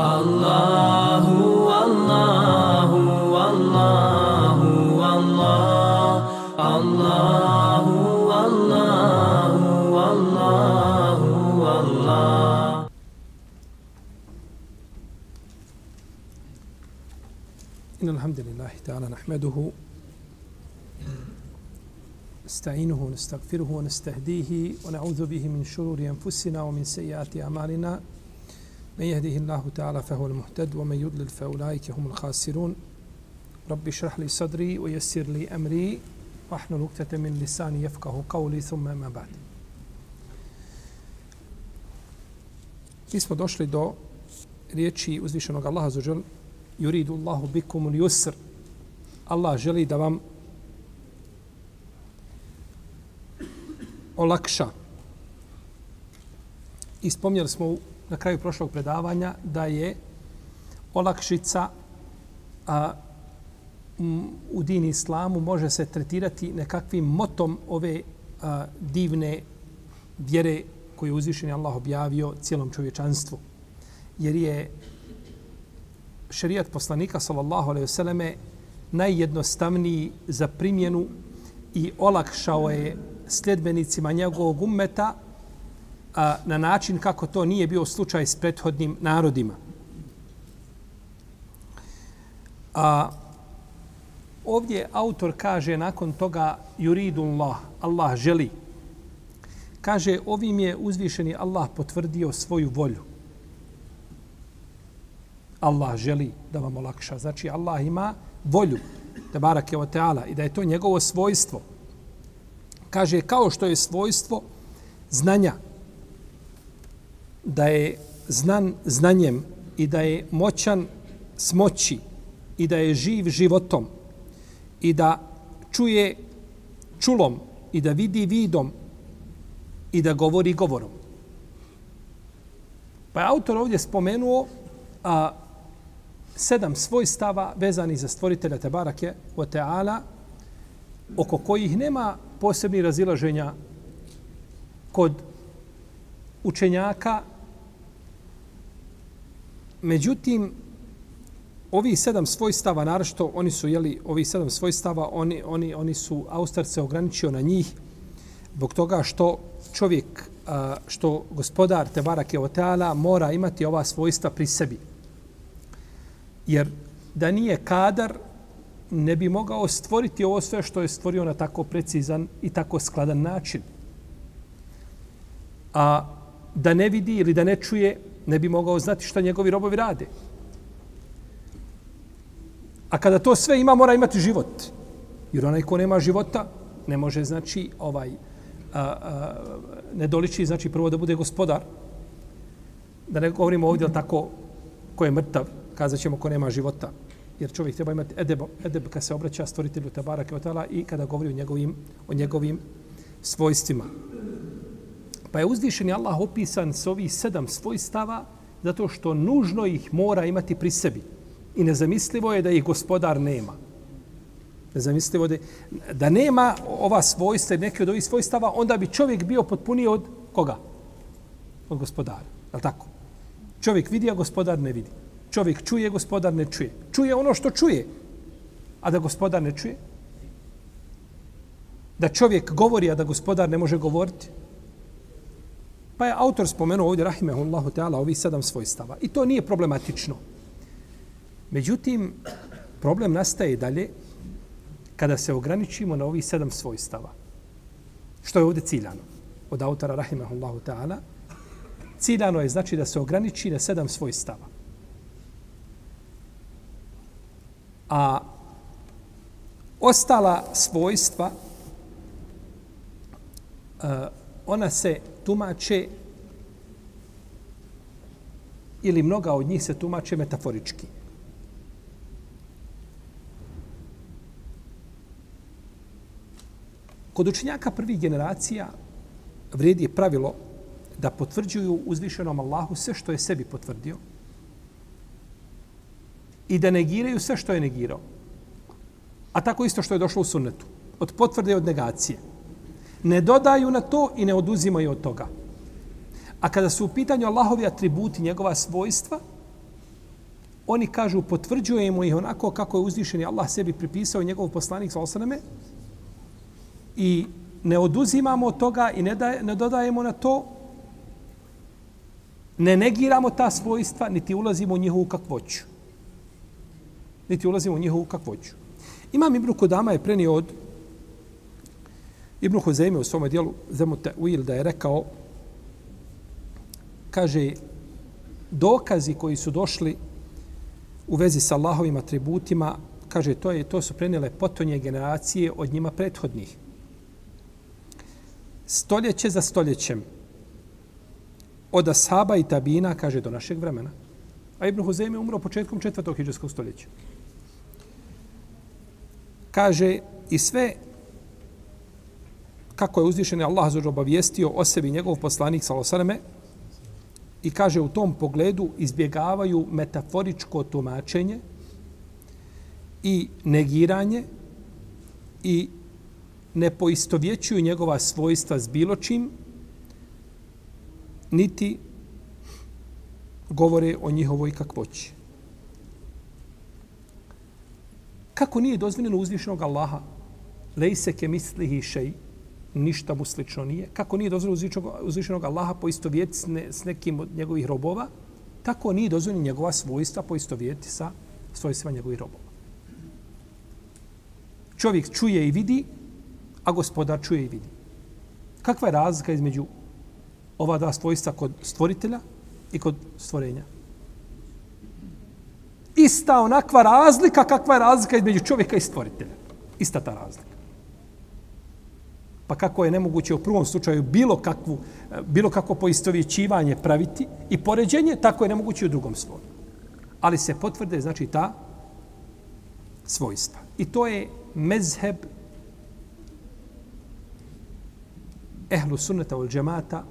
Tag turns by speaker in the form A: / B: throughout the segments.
A: Allahu, Allahu, Allahu, Allah, Allahu, Allahu, Allahu, Allah.
B: إن الحمد لله تعالى نحمده نستعينه ونستغفره ونستهديه ونعوذ به من شرور أنفسنا ومن سيئات أعمالنا من يهده الله تعالى فهو المهتد ومن يضلل فأولئك هم الخاسرون رب اشرح لي صدري ويسر لي أمري واحلل عقدة من لساني يفقه قولي ثم ما بعد Mi smo došli do riječi uzvišenog Allaha za žel yuridu Allahu bikum al-yusr. Allah želi da vam olakša. I spomnjali smo na kraju prošlog predavanja da je olakšica a, m, u dini islamu može se tretirati nekakvim motom ove a, divne vjere koju je uzvišen Allah objavio cijelom čovječanstvu. Jer je šerijat poslanika sallallahu alejhi ve selleme najjednostavniji za primjenu i olakšao je sledbenicima njegovog ummeta a, na način kako to nije bio slučaj s prethodnim narodima. A, ovdje autor kaže nakon toga yuridullah, Allah želi. Kaže, ovim je uzvišeni Allah potvrdio svoju volju. Allah želi da vam olakša. Znači, Allah ima volju, te barake o teala, i da je to njegovo svojstvo. Kaže, kao što je svojstvo znanja, da je znan znanjem i da je moćan smoći i da je živ životom i da čuje čulom i da vidi vidom i da govori govorom. Pa je autor ovdje spomenuo a, sedam svojstava vezani za stvoritelja Tebarake o Teala oko kojih nema posebni razilaženja kod učenjaka. Međutim, ovi sedam svojstava, naravno, oni su, jeli, ovi sedam svojstava, oni, oni, oni su, Austar se ograničio na njih, zbog toga što čovjek, što gospodar Tebarake Oteala mora imati ova svojstva pri sebi. Jer da nije kadar, ne bi mogao stvoriti ovo sve što je stvorio na tako precizan i tako skladan način. A da ne vidi ili da ne čuje, ne bi mogao znati šta njegovi robovi rade. A kada to sve ima, mora imati život. Jer onaj ko nema života, ne može, znači, ovaj, a, a, ne doliči, znači, prvo da bude gospodar. Da ne govorimo ovdje tako ko je mrtav, kazat ćemo ko nema života. Jer čovjek treba imati edeb, edeb kad se obraća stvoritelju Tabara Kevotala i kada govori o njegovim, o njegovim svojstvima. Pa je uzvišeni Allah opisan s ovih sedam svojstava zato što nužno ih mora imati pri sebi. I nezamislivo je da ih gospodar nema. Nezamislivo je da nema ova svojstva, neke od ovih svojstava, onda bi čovjek bio potpuniji od koga? Od gospodara. Je li tako? Čovjek vidi, a gospodar ne vidi. Čovjek čuje, gospodar ne čuje. Čuje ono što čuje, a da gospodar ne čuje. Da čovjek govori, a da gospodar ne može govoriti. Pa je autor spomenuo ovdje, rahimehullahu ta'ala, ovih sedam svojstava. I to nije problematično. Međutim, problem nastaje dalje kada se ograničimo na ovih sedam svojstava. Što je ovdje ciljano? Od autora, rahimehullahu ta'ala, ciljano je znači da se ograniči na sedam svojstava. A ostala svojstva, uh, ona se tumače ili mnoga od njih se tumače metaforički. Kod učenjaka prvih generacija vredi je pravilo da potvrđuju uzvišenom Allahu sve što je sebi potvrdio i da negiraju sve što je negirao. A tako isto što je došlo u sunnetu. Od potvrde i od negacije ne dodaju na to i ne oduzimaju od toga. A kada su u pitanju Allahovi atributi, njegova svojstva, oni kažu potvrđujemo ih onako kako je uzvišeni Allah sebi pripisao njegov poslanik sa osaname i ne oduzimamo od toga i ne, daje, ne dodajemo na to. Ne negiramo ta svojstva niti ulazimo u njihovu kakvoću. Niti ulazimo u njihovu kakvoću. Imam Ibn Kudama je prenio od Ibn Huzeyme u svom dijelu Zemu Ta'wil da je rekao kaže dokazi koji su došli u vezi sa Allahovim atributima kaže to je to su prenijele potonje generacije od njima prethodnih. Stoljeće za stoljećem od ashaba i tabina kaže do našeg vremena. A Ibn Huzeyme umro početkom četvrtog hiđarskog stoljeća. Kaže i sve kako je uzvišen Allah za obavijestio o sebi njegov poslanik sa i kaže u tom pogledu izbjegavaju metaforičko tumačenje i negiranje i ne poistovjećuju njegova svojstva s bilo čim, niti govore o njihovoj kakvoći. Kako nije dozvoljeno uzvišenog Allaha? Lejse ke mislihi šeji ništa mu slično nije. Kako nije dozvoljeno uzvišenog Allaha poistovjeti s, ne, s nekim od njegovih robova? Tako nije dozvoljeno njegova svojstva poistovjeti sa svojstvima njegovih robova. Čovjek čuje i vidi, a gospodar čuje i vidi. Kakva je razlika između ova dva svojstva kod stvoritelja i kod stvorenja? ista onakva razlika kakva je razlika između čovjeka i stvoritelja. Ista ta razlika. Pa kako je nemoguće u prvom slučaju bilo kakvu, bilo kako poistovjećivanje praviti i poređenje, tako je nemoguće u drugom slučaju Ali se potvrde, znači, ta svojstva. I to je mezheb ehlu sunneta ul džemata,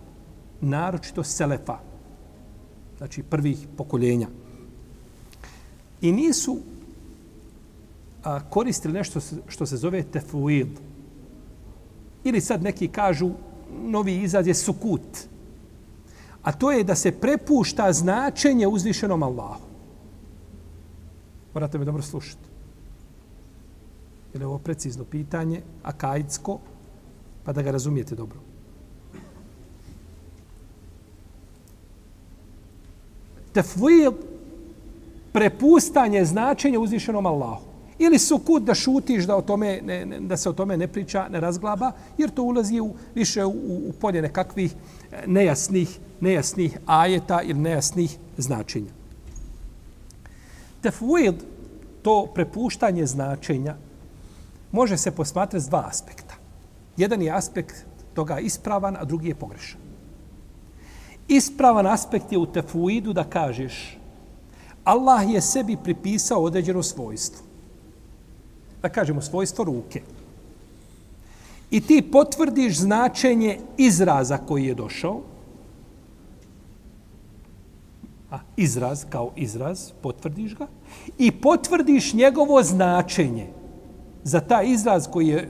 B: naročito selefa, znači prvih pokoljenja. I nisu a, koristili nešto što se zove tefuid. Ili sad neki kažu novi izraz je sukut. A to je da se prepušta značenje uzvišenom Allahu. Morate me dobro slušati. Je ovo precizno pitanje, akajitsko, pa da ga razumijete dobro. Tefvijed prepustanje značenja uzvišenom Allahu. Ili su kut da šutiš da, o tome ne, ne, da se o tome ne priča, ne razglaba, jer to ulazi u, više u, u polje nekakvih eh, nejasnih, nejasnih ajeta ili nejasnih značenja. Tefwid, to prepuštanje značenja, može se posmatrati s dva aspekta. Jedan je aspekt toga ispravan, a drugi je pogrešan. Ispravan aspekt je u tefwidu da kažeš Allah je sebi pripisao određeno svojstvo. Da kažemo svojstvo ruke. I ti potvrdiš značenje izraza koji je došao. A, izraz kao izraz, potvrdiš ga. I potvrdiš njegovo značenje. Za taj izraz koji je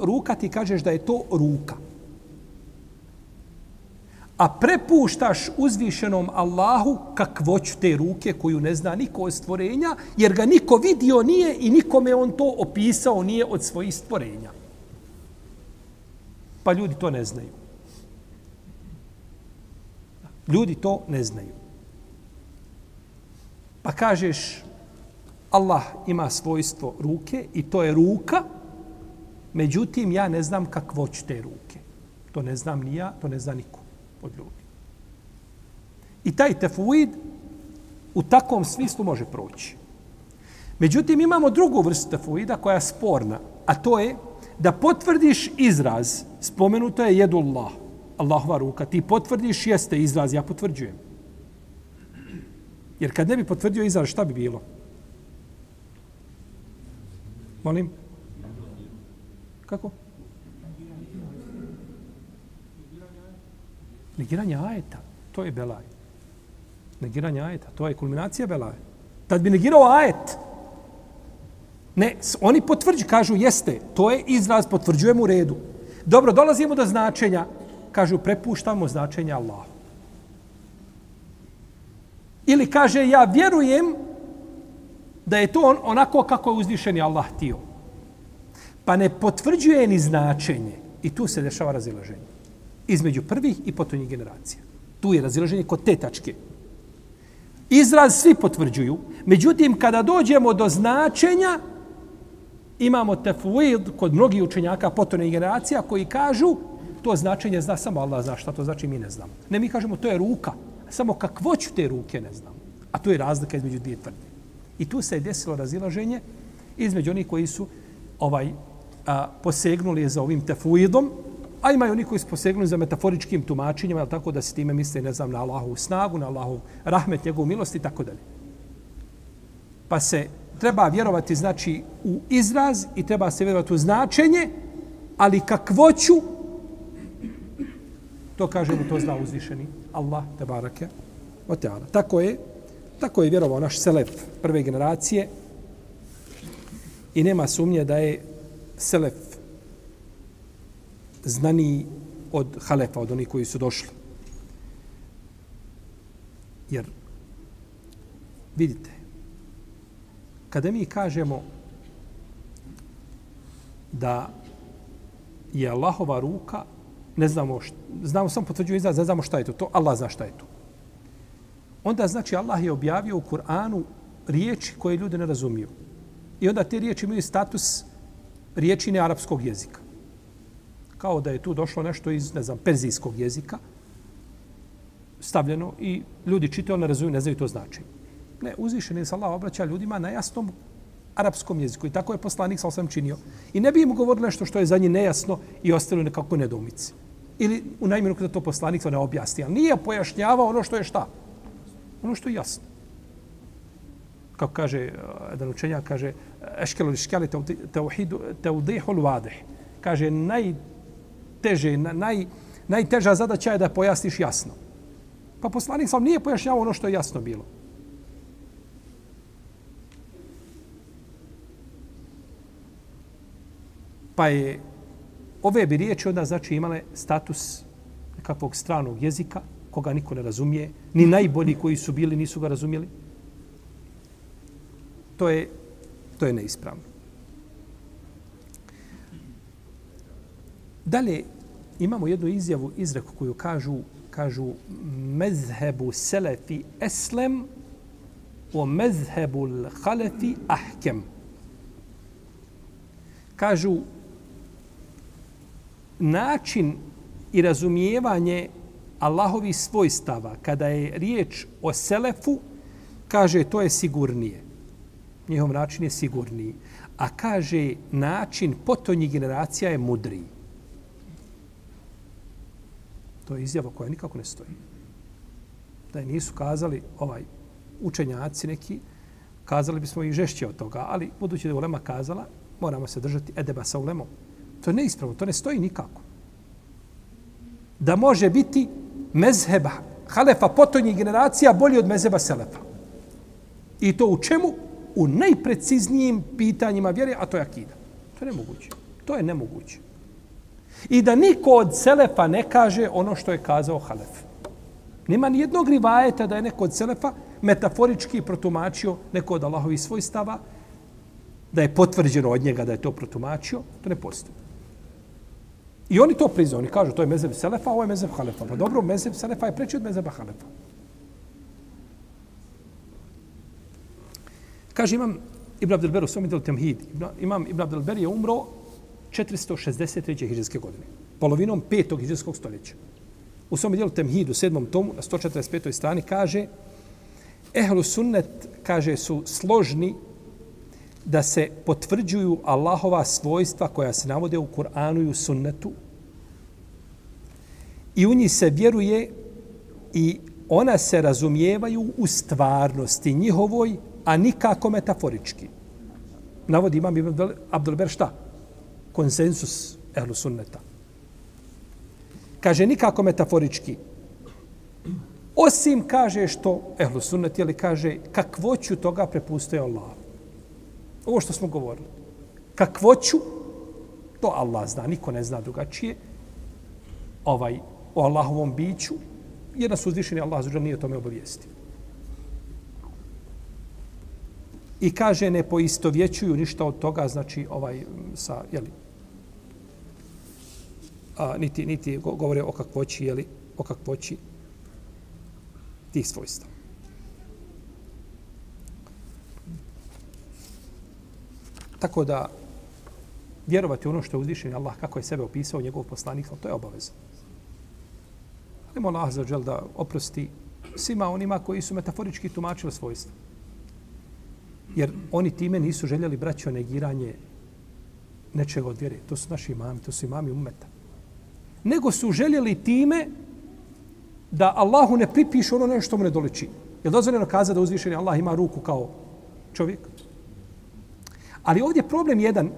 B: ruka, ti kažeš da je to ruka a prepuštaš uzvišenom Allahu kakvoću te ruke koju ne zna niko od stvorenja, jer ga niko vidio nije i nikome on to opisao nije od svojih stvorenja. Pa ljudi to ne znaju. Ljudi to ne znaju. Pa kažeš, Allah ima svojstvo ruke i to je ruka, međutim ja ne znam kakvoć te ruke. To ne znam ni ja, to ne zna niko od ljudi. I taj tefuid u takvom smislu može proći. Međutim, imamo drugu vrstu tefuida koja je sporna, a to je da potvrdiš izraz, spomenuto je jedullah, Allahova ruka, ti potvrdiš jeste izraz, ja potvrđujem. Jer kad ne bi potvrdio izraz, šta bi bilo? Molim? Kako? Negiranje ajeta, to je belaj. Negiranje ajeta, to je kulminacija belaja. Tad bi negirao ajet. Ne, oni potvrđu, kažu, jeste, to je izraz, potvrđujemo u redu. Dobro, dolazimo do značenja, kažu, prepuštamo značenje Allahu. Ili kaže, ja vjerujem da je to on, onako kako je uzvišeni Allah htio. Pa ne potvrđuje ni značenje. I tu se dešava razilaženje. Između prvih i potonjih generacija. Tu je razilaženje kod te tačke. Izraz svi potvrđuju. Međutim, kada dođemo do značenja, imamo tefuid kod mnogih učenjaka potonjih generacija koji kažu to značenje zna samo Allah zna šta to znači, mi ne znamo. Ne, mi kažemo to je ruka. Samo kakvoću te ruke ne znamo. A to je razlika između dvije tvrdnje. I tu se je desilo razilaženje između onih koji su ovaj a, posegnuli za ovim tefuidom, a imaju oni koji su posegnuli za metaforičkim tumačenjima, ali tako da se time misle, ne znam, na Allahovu snagu, na Allahov rahmet, njegovu milost i tako dalje. Pa se treba vjerovati, znači, u izraz i treba se vjerovati u značenje, ali kakvoću, to kažemo, to zna uzvišeni Allah, te barake, o teala. Tako je, tako je vjerovao naš selef prve generacije i nema sumnje da je selef znani od halefa, od onih koji su došli. Jer, vidite, kada mi kažemo da je Allahova ruka, ne znamo, šta, znamo samo potvrđuje izraz, ne znamo šta je to, to Allah zna šta je to. Onda znači Allah je objavio u Kur'anu riječi koje ljudi ne razumiju. I onda te riječi imaju status riječi nearapskog jezika. Kao da je tu došlo nešto iz, ne znam, perzijskog jezika, stavljeno i ljudi čitaju, ne razumiju, ne znaju to znači. Ne, uzvišeni se Allah obraća ljudima na jasnom arapskom jeziku i tako je poslanik sa osam činio. I ne bi im govorili nešto što je za njih nejasno i ostalo nekako nedomici. Ili u najmjenu kada to poslanik to ne objasni, ali nije pojašnjavao ono što je šta. Ono što je jasno. Kako kaže eh, jedan učenjak, kaže eškelu liškeli teudihu vadih. Kaže, naj najteže, naj, najteža zadaća je da pojasniš jasno. Pa poslanik sam nije pojašnjavao ono što je jasno bilo. Pa je ove bi riječi onda znači imale status nekakvog stranog jezika, koga niko ne razumije, ni najbolji koji su bili nisu ga razumjeli. To je to je neispravno. Dalje, imamo jednu izjavu, izreku koju kažu, kažu mezhebu selefi eslem o mezhebu l'halefi ahkem. Kažu, način i razumijevanje Allahovi svojstava, kada je riječ o selefu, kaže, to je sigurnije njihov način je sigurniji. A kaže, način potonjih generacija je mudriji. To je izjava koja nikako ne stoji. Da je nisu kazali ovaj učenjaci neki, kazali bismo i žešće od toga, ali budući da je ulema kazala, moramo se držati edeba sa ulemom. To je neispravno, to ne stoji nikako. Da može biti mezheba, halefa potonjih generacija bolji od mezheba selefa. I to u čemu? u najpreciznijim pitanjima vjere, a to je akida. To je nemoguće. To je nemoguće. I da niko od Selefa ne kaže ono što je kazao Halef. Nema ni jednog rivajeta da je neko od Selefa metaforički protumačio neko od Allahovi svojstava, da je potvrđeno od njega da je to protumačio, to ne postoji. I oni to priznaju. Oni kažu to je mezeb Selefa, ovo je mezeb Halefa. Pa dobro, mezeb Selefa je preći od mezeba Halefa. Kaže imam Ibn Abdelber u svom Temhid. Imam Ibn Abdelber je umro 463. hiđarske godine. Polovinom 5. hiđarskog stoljeća. U svom dijelu Temhid u tomu na 145. strani kaže Ehlu sunnet, kaže, su složni da se potvrđuju Allahova svojstva koja se navode u Kur'anu i u sunnetu i u njih se vjeruje i ona se razumijevaju u stvarnosti njihovoj a nikako metaforički. Navodi imam Ibn Abdulber šta? Konsensus ehlu sunneta. Kaže nikako metaforički. Osim kaže što ehlu sunnet, jeli kaže kakvoću toga prepustuje Allah. Ovo što smo govorili. Kakvoću, to Allah zna, niko ne zna drugačije. Ovaj, o Allahovom biću, jer nas uzvišeni Allah zađer nije o tome obavijestio. I kaže, ne poistovjećuju ništa od toga, znači, ovaj, sa, jeli, a, niti, niti govore o kakvoći, jeli, o kakvoći tih svojstva. Tako da, vjerovati ono što je uzvišen Allah, kako je sebe opisao njegov poslanik, to je obaveza. Ali Allah za da oprosti svima onima koji su metaforički tumačili svojstva. Jer oni time nisu željeli braćo negiranje nečega od vjere. To su naši imami, to su imami umeta. Nego su željeli time da Allahu ne pripišu ono nešto mu ne doliči. Je dozvoljeno kaza da uzvišeni Allah ima ruku kao čovjek? Ali ovdje problem jedan.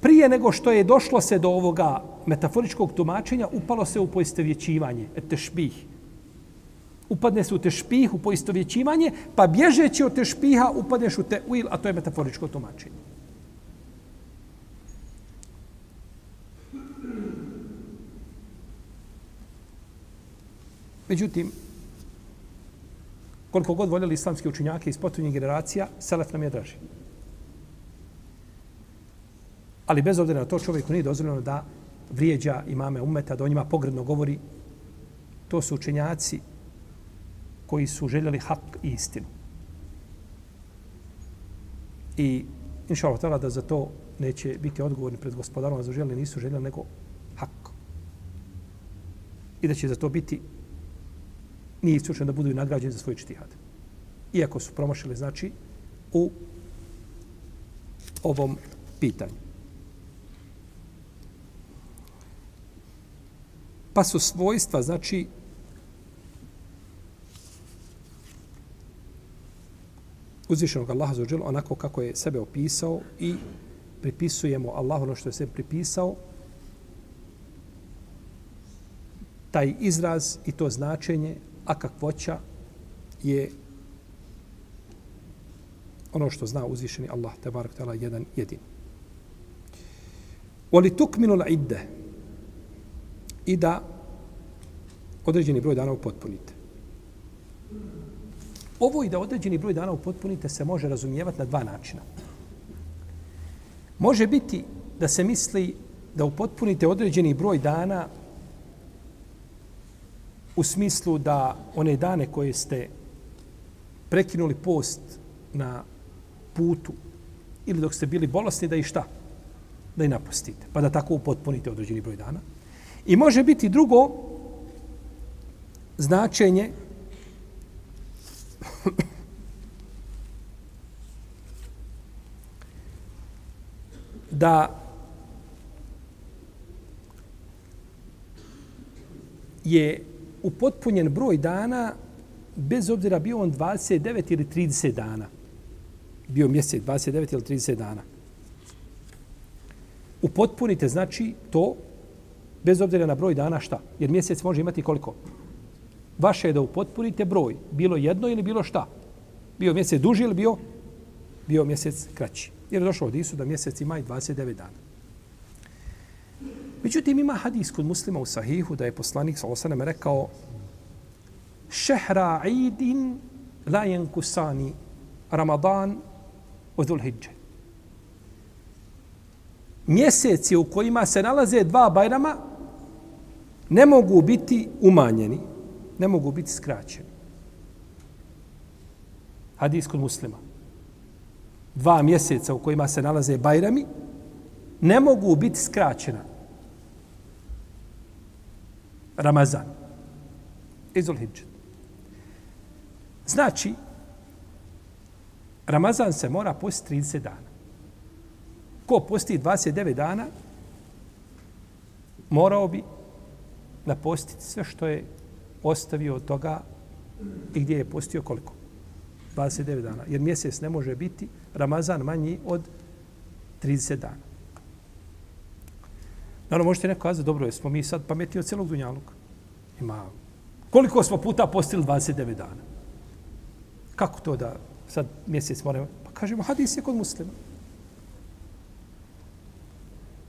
B: Prije nego što je došlo se do ovoga metaforičkog tumačenja, upalo se u poistovjećivanje, tešbih. Upadne se u tešpih, u poistovjećivanje, pa bježeći od tešpiha upadneš u teuil, a to je metaforičko tumačenje. Međutim, koliko god voljeli islamski učinjake iz potonjih generacija, Selef nam je draži. Ali bez obzira na to čovjeku nije dozvoljeno da vrijeđa imame umeta, da o njima pogredno govori. To su učenjaci koji su željeli hak i istinu. I inša Allah da za to neće biti odgovorni pred gospodarom, a za željeli nisu željeli nego hak. I da će za to biti nije isključeno da budu i nagrađeni za svoj čtihad. Iako su promašili, znači, u ovom pitanju. Pa su svojstva, znači, uzvišenog Allaha za onako kako je sebe opisao i pripisujemo Allahu ono što je sebe pripisao, taj izraz i to značenje a kakvoća je ono što zna uzvišeni Allah, te taala jedan jedin. Oli tukminu la idde i da određeni broj dana upotpunite. Ovo i da određeni broj dana upotpunite se može razumijevati na dva načina. Može biti da se misli da upotpunite određeni broj dana u smislu da one dane koje ste prekinuli post na putu ili dok ste bili bolesni, da i šta? Da i napustite. Pa da tako upotpunite određeni broj dana. I može biti drugo značenje da je upotpunjen broj dana bez obzira bio on 29 ili 30 dana. Bio mjesec 29 ili 30 dana. Upotpunite znači to bez obzira na broj dana šta? Jer mjesec može imati koliko? Vaše je da upotpunite broj. Bilo jedno ili bilo šta? Bio mjesec duži ili bio? Bio mjesec kraći. Jer je došlo od Isu da mjesec ima i 29 dana. Međutim, ima hadis kod muslima u sahihu da je poslanik sa osanem rekao šehra idin la jenkusani Ramadan u Dhulhidže. Mjeseci u kojima se nalaze dva bajrama ne mogu biti umanjeni, ne mogu biti skraćeni. Hadis kod muslima. Dva mjeseca u kojima se nalaze bajrami ne mogu biti skraćena. Ramazan. Izul Hidžet. Znači, Ramazan se mora postiti 30 dana. Ko posti 29 dana, morao bi napostiti sve što je ostavio od toga i gdje je postio koliko? 29 dana. Jer mjesec ne može biti Ramazan manji od 30 dana. Naravno, možete neko kazati, dobro, jesmo mi sad pametni od celog dunjaluka. Ima. Koliko smo puta postili 29 dana? Kako to da sad mjesec moramo? Pa kažemo, hadis je kod muslima.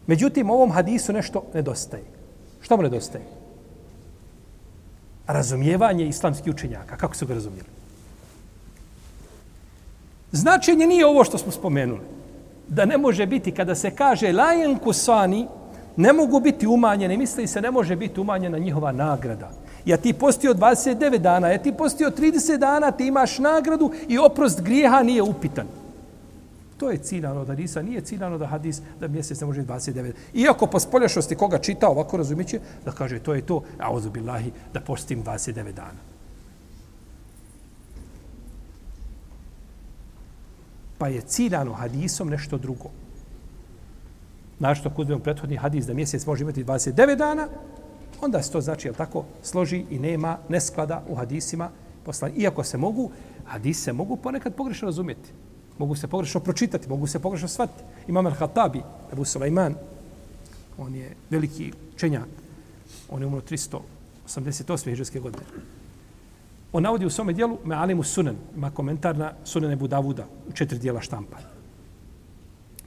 B: Međutim, ovom hadisu nešto nedostaje. Šta mu nedostaje? Razumijevanje islamskih učenjaka. Kako su ga razumijeli? Značenje nije ovo što smo spomenuli. Da ne može biti, kada se kaže lajen kusani, ne mogu biti umanjene, misli se ne može biti umanjena njihova nagrada. Ja ti postio 29 dana, ja ti postio 30 dana, ti imaš nagradu i oprost grijeha nije upitan. To je ciljano da hadisa, nije ciljano da hadis da mjesec ne može 29. Iako po spoljašnosti koga čita ovako razumiće, da kaže to je to, a billahi, da postim 29 dana. Pa je ciljano hadisom nešto drugo. Našto što uzmemo prethodni hadis da mjesec može imati 29 dana, onda se to znači, jel tako, složi i nema nesklada u hadisima. poslani. Iako se mogu, hadise se mogu ponekad pogrešno razumjeti. Mogu se pogrešno pročitati, mogu se pogrešno shvatiti. Imam Al-Hatabi, Ebu Sulaiman, on je veliki čenjak. On je umro 388. hiđarske godine. On navodi u svome dijelu Me'alimu Sunan, ima komentar na Sunan Ebu Davuda u četiri dijela štampa.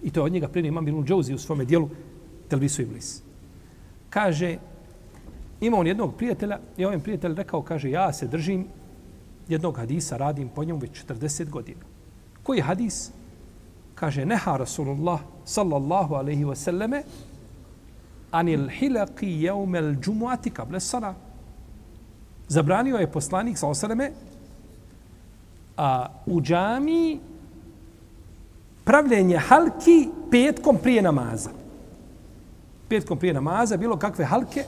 B: I to je od njega prije imam Ibn Džouzi u svome dijelu Telvisu Iblis. Kaže, ima on jednog prijatelja i ovaj prijatelj rekao, kaže, ja se držim jednog hadisa, radim po njemu već 40 godina. Koji hadis? Kaže, neha Rasulullah sallallahu alaihi wa sallame anil hilaqi jeumel džumuati kable sana. Zabranio je poslanik sallallahu alaihi wa a u džamiji pravljenje halki petkom prije namaza. Petkom prije namaza, bilo kakve halke,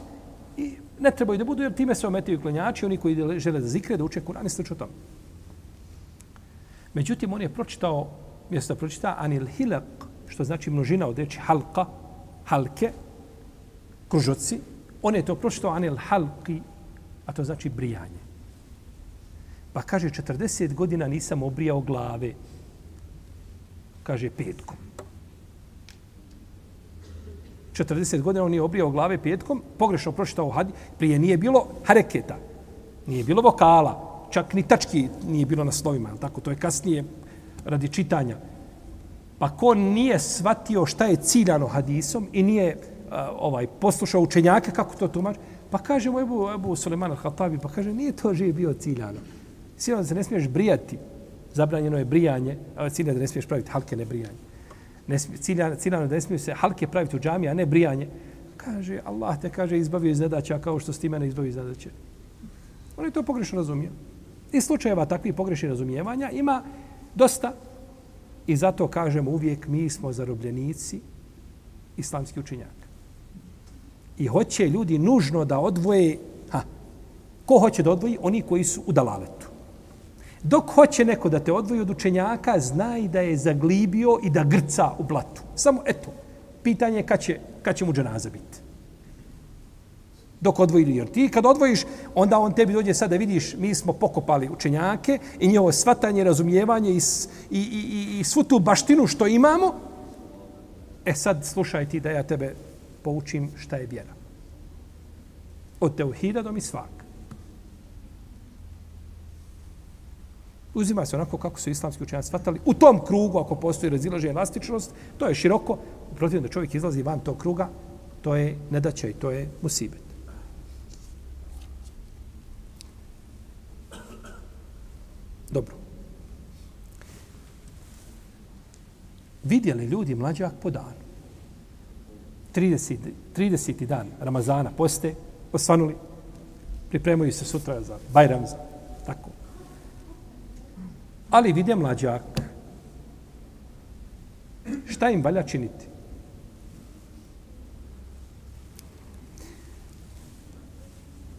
B: i ne trebaju da budu, jer time se ometaju klanjači, oni koji žele da zikre, da uče Kur'an i slično tome. Međutim, on je pročitao, mjesto pročita, anil hilak, što znači množina od reči halka, halke, kružoci, on je to pročitao anil halki, a to znači brijanje. Pa kaže, 40 godina nisam obrijao glave. Kaže, petkom. 40 godina on nije obrijao glave petkom, pogrešno pročitao hadis, prije nije bilo hareketa, nije bilo vokala, čak ni tački nije bilo na slovima, tako to je kasnije radi čitanja. Pa ko nije shvatio šta je ciljano hadisom i nije e, ovaj poslušao učenjake kako to tumači, pa kaže mu Ebu, Ebu Suleman al-Hatabi, pa kaže nije to živ bio ciljano. Ciljano se ne smiješ brijati, zabranjeno je brijanje, a ciljano da ne smiješ praviti halke ne brijanje. Ne smije, ciljano, ciljano da ne smiješ se halke praviti u džami, a ne brijanje. Kaže, Allah te kaže izbavio iz zadaća kao što si ti mene izbavio iz zadaće. On je to pogrešno razumio. I slučajeva takvih pogrešnih razumijevanja ima dosta. I zato kažemo uvijek mi smo zarobljenici islamski učinjaka. I hoće ljudi nužno da odvoje, ha, ko hoće da odvoji? Oni koji su u dalaletu. Dok hoće neko da te odvoji od učenjaka, znaj da je zaglibio i da grca u blatu. Samo eto, pitanje je kad će, kad će mu dženaza biti dok odvoji jer ti kad odvojiš onda on tebi dođe sad da vidiš mi smo pokopali učenjake i njevo svatanje razumijevanje i, i, i, i, i svu tu baštinu što imamo. E sad slušaj ti da ja tebe poučim šta je vjera. Od teuhida do misvak uzima se onako kako su islamski učenjaci svatali u tom krugu ako postoji razilaženje elastičnost to je široko Protivno da čovjek izlazi van tog kruga to je nedaća i to je musibet Dobro. Vidjeli ljudi mlađak po danu. 30. 30. dan Ramazana poste, osvanuli, pripremaju se sutra za Bajram, za tako. Ali vide mlađak. Šta im valja činiti?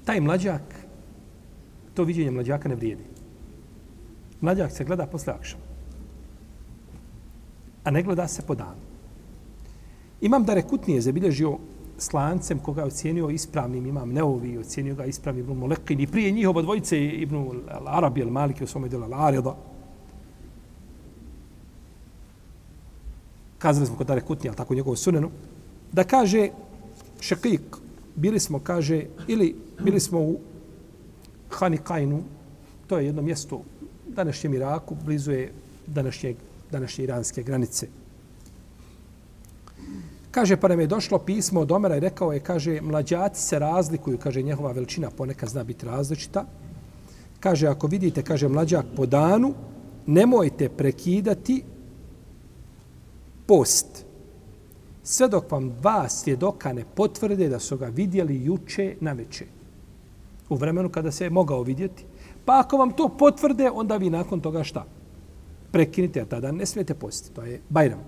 B: Taj mlađak, to viđenje mlađaka ne vrijedi. Mlađak se gleda posle akšama. A ne gleda se po danu. Imam da rekutnije zabilježio slancem koga je ocijenio ispravnim, imam Neovi, ocijenio ga ispravnim Ibn Molekin i prije njihova dvojice Ibn Arabi, al Maliki, u svome djela Al-Arida. Kazali smo kod Dare rekutnije, ali tako njegovu sunenu, da kaže Šekik, bili smo, kaže, ili bili smo u Hanikajnu, to je jedno mjesto današnjem Iraku, blizu je današnje, današnje iranske granice. Kaže, pa nam je došlo pismo od Omera i rekao je, kaže, mlađaci se razlikuju, kaže, njehova veličina ponekad zna biti različita. Kaže, ako vidite, kaže, mlađak po danu, nemojte prekidati post sve dok vam dva svjedoka ne potvrde da su ga vidjeli juče na večer. U vremenu kada se je mogao vidjeti. Pa ako vam to potvrde, onda vi nakon toga šta? Prekinite, a tada ne smijete postiti. To je Bajram.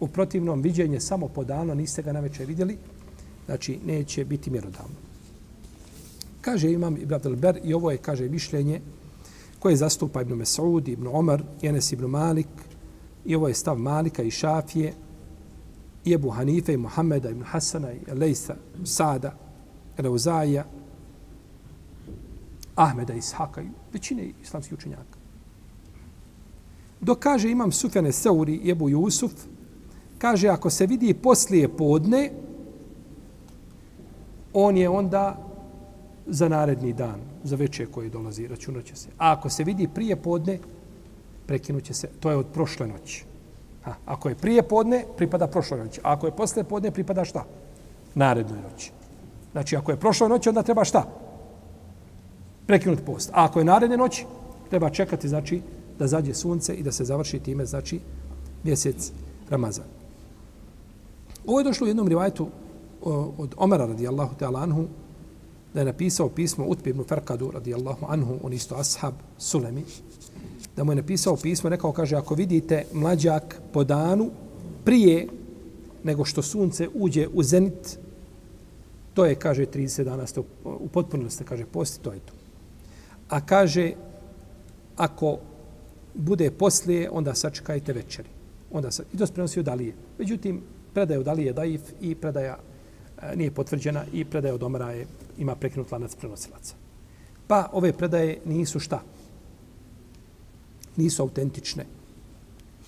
B: U protivnom, viđenje samo po danu, niste ga na večer vidjeli, znači neće biti mjerodavno. Kaže imam Ibn Abdelber i ovo je, kaže, mišljenje koje zastupa Ibn Mesud, Ibn Omar, Enes Ibn Malik, i ovo je stav Malika i Šafije, i Ebu Hanife i Muhammeda ibn Hasana i Lejsa, Sada, Reuzaija, Ahmeda Ishaka i većine islamskih učenjaka. Dok kaže imam Sufjane Seuri i Ebu Jusuf, kaže ako se vidi poslije podne, on je onda za naredni dan, za večer koji dolazi, računat će se. A ako se vidi prije podne, prekinuće se, to je od prošle noći. A, ako je prije podne, pripada prošloj noći. A ako je posle podne, pripada šta? Narednoj noći. Znači, ako je prošla noći, onda treba šta? Prekinuti post. A ako je naredne noći, treba čekati, znači, da zađe sunce i da se završi time, znači, mjesec Ramazan. Ovo je došlo u jednom rivajetu od Omera radijallahu ta'ala anhu, da je napisao pismo Utbi ibn Ferkadu radijallahu anhu, on isto ashab Sulemi, da mu je napisao pismo, rekao, kaže, ako vidite mlađak po danu prije nego što sunce uđe u zenit, to je, kaže, 30 dana ste u potpunosti, kaže, posti, to je to. A kaže, ako bude poslije, onda sačekajte večeri. Onda sa, I to se prenosi od Alije. Međutim, predaja od Alije daif i predaja e, nije potvrđena i predaja od Omara je, ima prekinut lanac prenosilaca. Pa ove predaje nisu šta? Nisu autentične.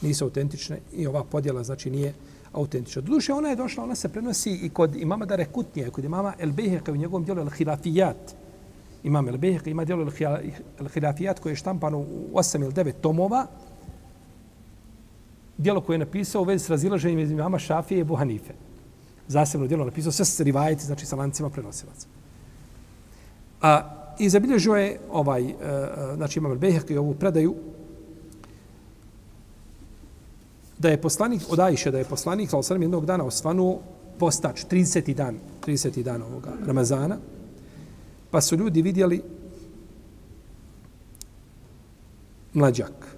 B: Nisu autentične i ova podjela znači nije autentična. Doduše ona je došla, ona se prenosi i kod imama Dare Kutnije, kod imama El Beheka u njegovom dijelu El Hilafijat. Imam El Beheka ima dijelu El Hilafijat koji je štampano u 8 ili 9 tomova. Dijelo koje je napisao u vezi s razilaženjem iz imama Šafije i Buhanife. Zasebno dijelo napisao sve s rivajeti, znači sa lancima prenosilaca. A, I zabilježio je ovaj, eh, eh, znači imam El Beheka i ovu predaju da je poslanik, od Ajše, da je poslanik, sa osrem jednog dana osvanuo postač, 30. dan, 30. dan ovoga Ramazana, pa su ljudi vidjeli mlađak.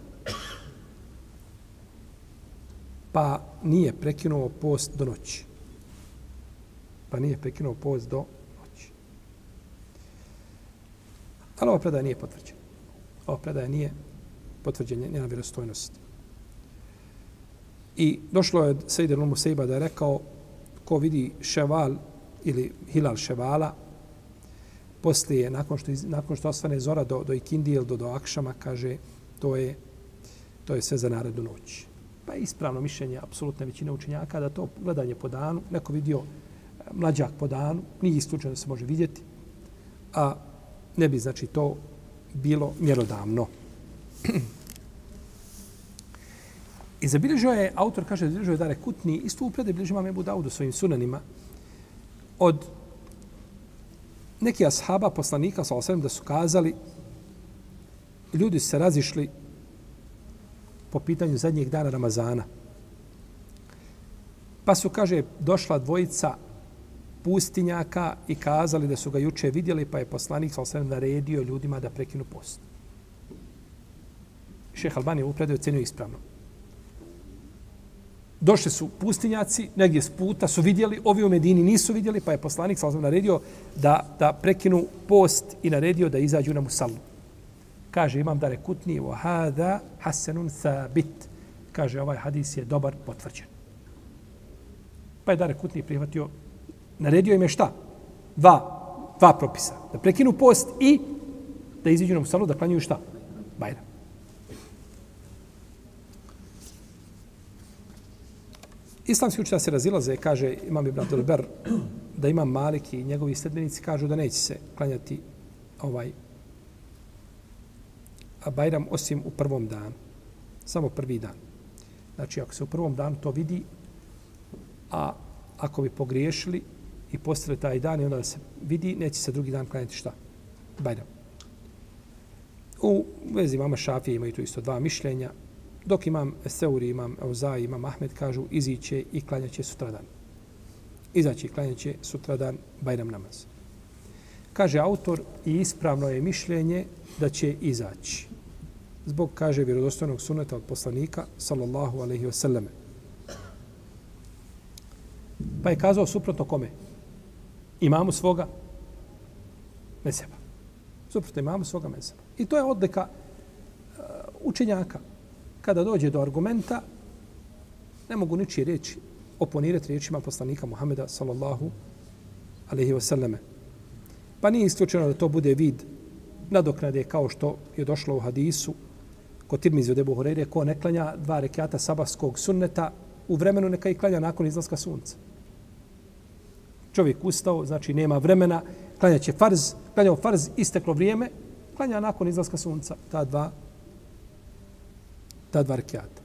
B: Pa nije prekinuo post do noći. Pa nije prekinuo post do noći. Ali ova predaja nije potvrđena. Ova predaja nije potvrđena njena vjerostojnosti. I došlo je Sejde Lumu Sejba da je rekao ko vidi ševal ili hilal ševala poslije, nakon što, nakon što ostane zora do, do Ikindije ili do, do akšama, kaže, to je, to je sve za narednu noć. Pa je ispravno mišljenje apsolutne većine učenjaka da to gledanje po danu, neko vidio e, mlađak po danu, nije isključeno da se može vidjeti, a ne bi, znači, to bilo mjerodavno. I zabilježio je, autor kaže, zabilježio je Dare Kutni, isto u predebilježio imam Ebu Daudu svojim sunanima, od neki ashaba poslanika, sa osvijem, da su kazali, ljudi se razišli po pitanju zadnjeg dana Ramazana. Pa su, kaže, došla dvojica pustinjaka i kazali da su ga juče vidjeli, pa je poslanik sa osvijem naredio ljudima da prekinu post. Šeh Albani je u predaju ispravno došli su pustinjaci, negdje s puta su vidjeli, ovi u Medini nisu vidjeli, pa je poslanik sa naredio da, da prekinu post i naredio da izađu na musallu. Kaže imam da rekutni wa hada hasanun thabit. Kaže ovaj hadis je dobar, potvrđen. Pa je da rekutni prihvatio, naredio im je šta? Dva, dva propisa. Da prekinu post i da izađu na musallu, da klanjuju šta? Bajram. Islamski učitelj se razilaze, kaže Imam Ibn Abdul Ber, da ima Malik i njegovi sredbenici kažu da neće se klanjati ovaj a Bajram osim u prvom danu. Samo prvi dan. Znači, ako se u prvom danu to vidi, a ako bi pogriješili i postali taj dan i onda da se vidi, neće se drugi dan klanjati šta? Bajram. U vezi mama Šafije imaju tu isto dva mišljenja, dok imam Seuri, imam Euzai, imam Ahmed, kažu iziće i klanjaće sutradan. Izaći i klanjaće sutradan Bajram namaz. Kaže autor i ispravno je mišljenje da će izaći. Zbog, kaže, vjerodostojnog suneta od poslanika, sallallahu alaihi wasallame. Pa je kazao suprotno kome? Imamo svoga meseba. Suprotno imamo svoga meseba. I to je odlika uh, učenjaka. Kada dođe do argumenta, ne mogu ničije reći oponirati riječima poslanika Muhameda sallallahu alaihi wasallame. Pa nije isključeno da to bude vid nadoknade kao što je došlo u hadisu kod Tirmizi od Ebu Horeire, ko ne klanja dva rekiata sabahskog sunneta u vremenu neka i klanja nakon izlaska sunca. Čovjek ustao, znači nema vremena, klanja će farz, klanjao farz, isteklo vrijeme, klanja nakon izlaska sunca ta dva ta dva rekiata.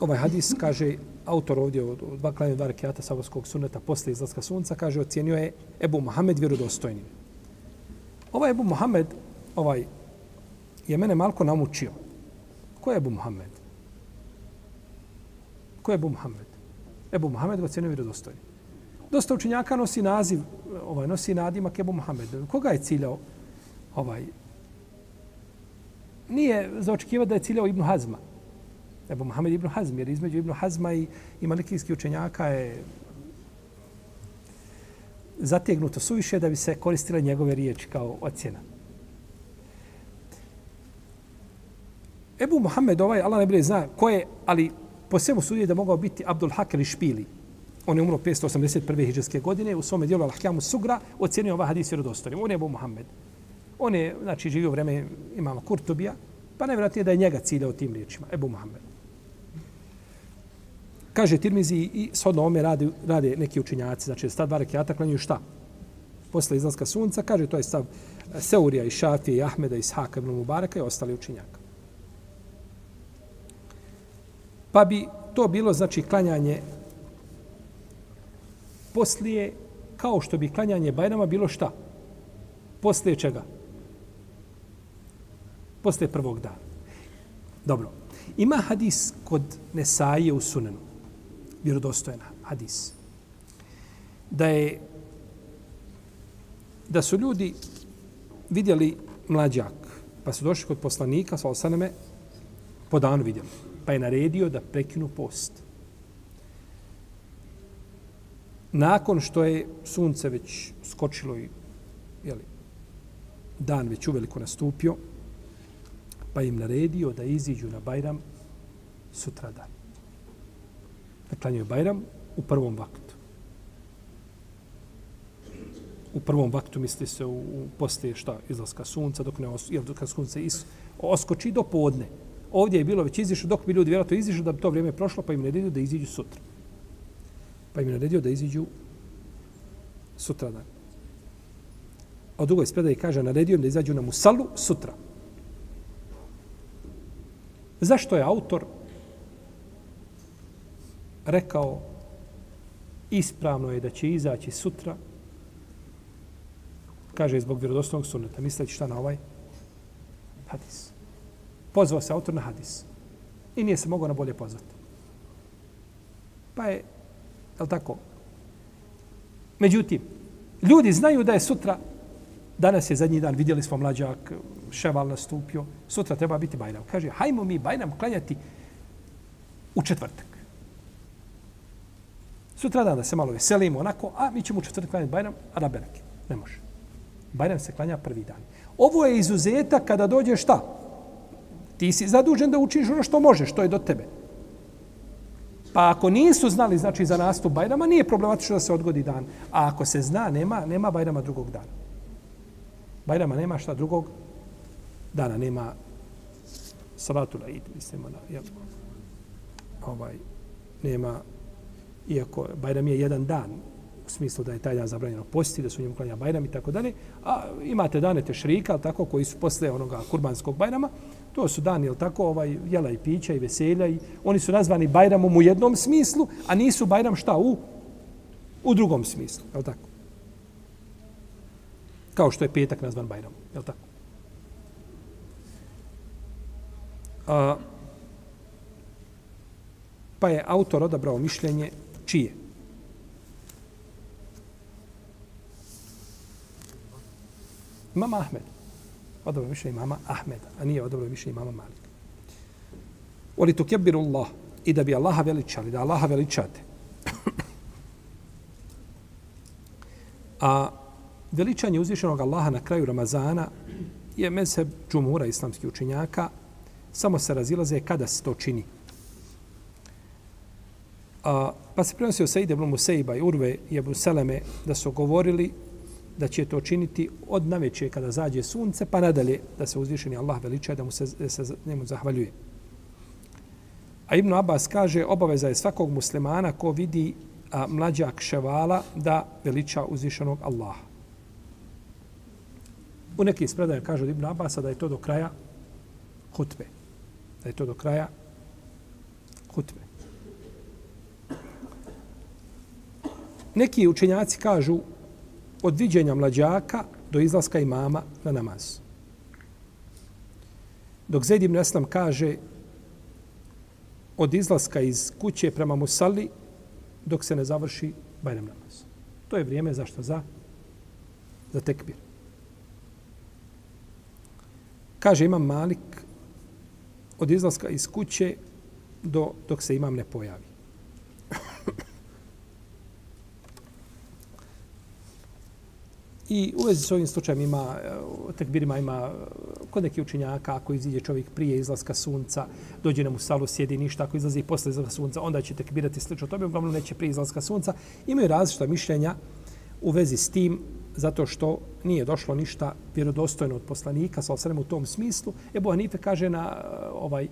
B: Ovaj hadis kaže, autor ovdje od dva klanja dva rekiata sabarskog sunneta posle izlaska sunca, kaže, ocjenio je Ebu Mohamed vjerodostojnim. Ovaj Ebu Mohamed, ovaj, je mene malko namučio. Ko je Ebu Mohamed? Ko je Ebu Mohamed? Ebu Mohamed ga ocjenio vjerodostojnim. Dosta učenjaka nosi naziv, ovaj, nosi nadimak Ebu Mohamed. Koga je ciljao? Ovaj, nije zaočekivati da je ciljao Ibnu Hazma. Ebu Mohamed Ibnu Hazm, jer između Ibnu Hazma i, i malikijskih učenjaka je zategnuto suviše da bi se koristila njegove riječi kao ocjena. Ebu Mohamed, ovaj, Allah ne bude zna ko je, ali po svemu sudi da mogao biti Abdul Hak ili Špili. On je umro 581. hiđarske godine, u svome dijelu Al-Hkamu Sugra ocjenio ovaj hadis vjerodostojnim. On je Ebu Mohamed. On je, znači, živio vreme imama Kurtubija, pa najvjerojatnije da je njega ciljao tim riječima, Ebu Muhammed. Kaže Tirmizi i shodno ome rade, rade neki učinjaci, znači sta dva rekiata klanjuju šta? Posle izlaska sunca, kaže to je stav eh, Seurija i Šafije i Ahmeda i Shaka ibn Mubaraka i ostali učinjaka. Pa bi to bilo, znači, klanjanje poslije, kao što bi klanjanje Bajrama bilo šta? Poslije čega? Poslije prvog dana. Dobro. Ima hadis kod Nesaije u Sunenu. Vjerodostojena hadis. Da je da su ljudi vidjeli mlađak, pa su došli kod poslanika, sa osaneme, po danu vidjeli pa je naredio da prekinu post. Nakon što je sunce već skočilo i jeli, dan već uveliko nastupio, pa im naredio da iziđu na Bajram sutra dan. Naklanjaju Bajram u prvom vaktu. U prvom vaktu misli se u, u poslije šta, izlaska sunca, dok ne os, jel, dok sunce is, oskoči do podne ovdje je bilo već izišlo, dok bi ljudi vjerojatno izišli da bi to vrijeme prošlo, pa im naredio da iziđu sutra. Pa im naredio da iziđu sutra dan. A drugoj spredaj kaže, naredio im da izađu na Musalu sutra. Zašto je autor rekao ispravno je da će izaći sutra, kaže zbog vjerodostojnog sunneta. Misleći šta na ovaj hadis. Pozvao se autor na hadis. I nije se mogao na bolje pozvati. Pa je, je tako? Međutim, ljudi znaju da je sutra, danas je zadnji dan, vidjeli smo mlađak, ševal nastupio, sutra treba biti Bajram. Kaže, hajmo mi Bajram klanjati u četvrtak. Sutra dan da se malo veselimo onako, a mi ćemo u četvrtak klanjati Bajram, a da bereke. Ne može. Bajram se klanja prvi dan. Ovo je izuzetak kada dođe šta? Ti si zadužen da učiš ono što možeš, što je do tebe. Pa ako nisu znali znači za nastup Bajrama, nije problematično da se odgodi dan. A ako se zna, nema, nema Bajrama drugog dana. Bajrama nema šta drugog dana. Nema salatu la id, mislimo na, jel, ovaj, nema, iako Bajram je jedan dan, u smislu da je taj dan zabranjeno posti, da su u njemu klanja Bajram i tako dalje, a imate dane tešrika, tako, koji su posle onoga kurbanskog Bajrama, To su dani, jel tako, ovaj, jela i pića i veselja. I oni su nazvani Bajramom u jednom smislu, a nisu Bajram šta u? U drugom smislu, jel tako? Kao što je petak nazvan Bajramom, jel tako? A, pa je autor odabrao mišljenje čije? Imam Ahmed. Odabrao mišljenje imama Ahmeda, a nije odabrao mišljenje imama Malika. Oli tu kebiru Allah i da bi Allaha veličali, da Allaha veličate. a veličanje uzvišenog Allaha na kraju Ramazana je mezheb džumura islamskih učenjaka, samo se razilaze kada se to čini. A, pa se prenosio Sejde ibn Musejba i Urve i Ebu Seleme da su govorili da će to činiti od naveče kada zađe sunce, pa nadalje da se uzvišeni Allah veliča da mu se, da se njemu zahvaljuje. A Ibn Abbas kaže, obaveza je svakog muslimana ko vidi a, mlađak ševala da veliča uzvišenog Allaha. U nekim spredajama kaže od Ibn Abbasa da je to do kraja hutbe. Da je to do kraja hutbe. Neki učenjaci kažu od viđenja mlađaka do izlaska imama na namaz. Dok Zaid ibn Aslam kaže od izlaska iz kuće prema Musali dok se ne završi Bajram namaz. To je vrijeme zašto za za tekbir. Kaže imam Malik od izlaska iz kuće do, dok se imam ne pojavi. I u vezi s ovim slučajem ima, tekbirima ima kod nekih učinjaka, ako iziđe čovjek prije izlaska sunca, dođe na musalu, sjedi ništa, ako izlazi posle izlaska sunca, onda će tekbirati slično. To bi uglavnom neće prije izlaska sunca. Imaju različita mišljenja u vezi s tim, zato što nije došlo ništa vjerodostojno od poslanika, sa osrem u tom smislu. Ebu Hanife kaže na eh, ovaj eh,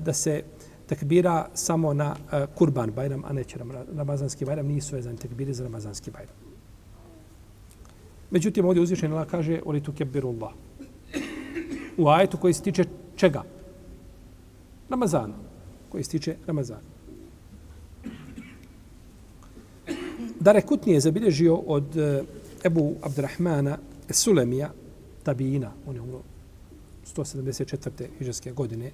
B: da se tekbira samo na eh, kurban bajram, a neće ramazanski bajram, nisu vezani tekbiri za ramazanski bajram. Međutim, ovdje uzvišen Allah kaže Oli tu kebirullah. U ajetu koji se tiče čega? Ramazana. Koji se tiče Ramazana. Dare Kutni je zabilježio od Ebu Abdurrahmana Sulemija, tabijina, on je umro 174. iđeske godine,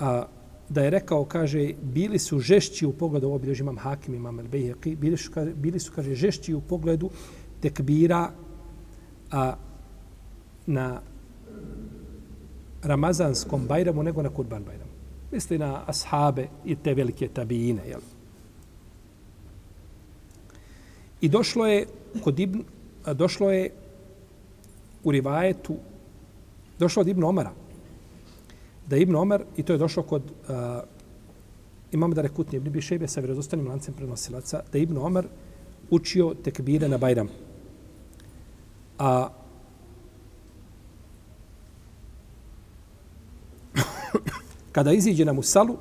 B: a, da je rekao, kaže, bili su žešći u pogledu, ovo bilježi imam Hakim, imam El Bejheqi, bili su, kaže, bili su, kaže, žešći u pogledu tekbira a, na Ramazanskom bajramu nego na Kurban bajramu. Misli na ashabe i te velike tabijine. Jel? I došlo je kod Ibn, došlo je u rivajetu došlo od Ibn Omara da Ibn Omar i to je došlo kod uh, imam da rekutni Ibn Bišebe sa vjerozostanim lancem prenosilaca da Ibn Omar učio tekbire na Bajram. A kada iziđe na Musalu,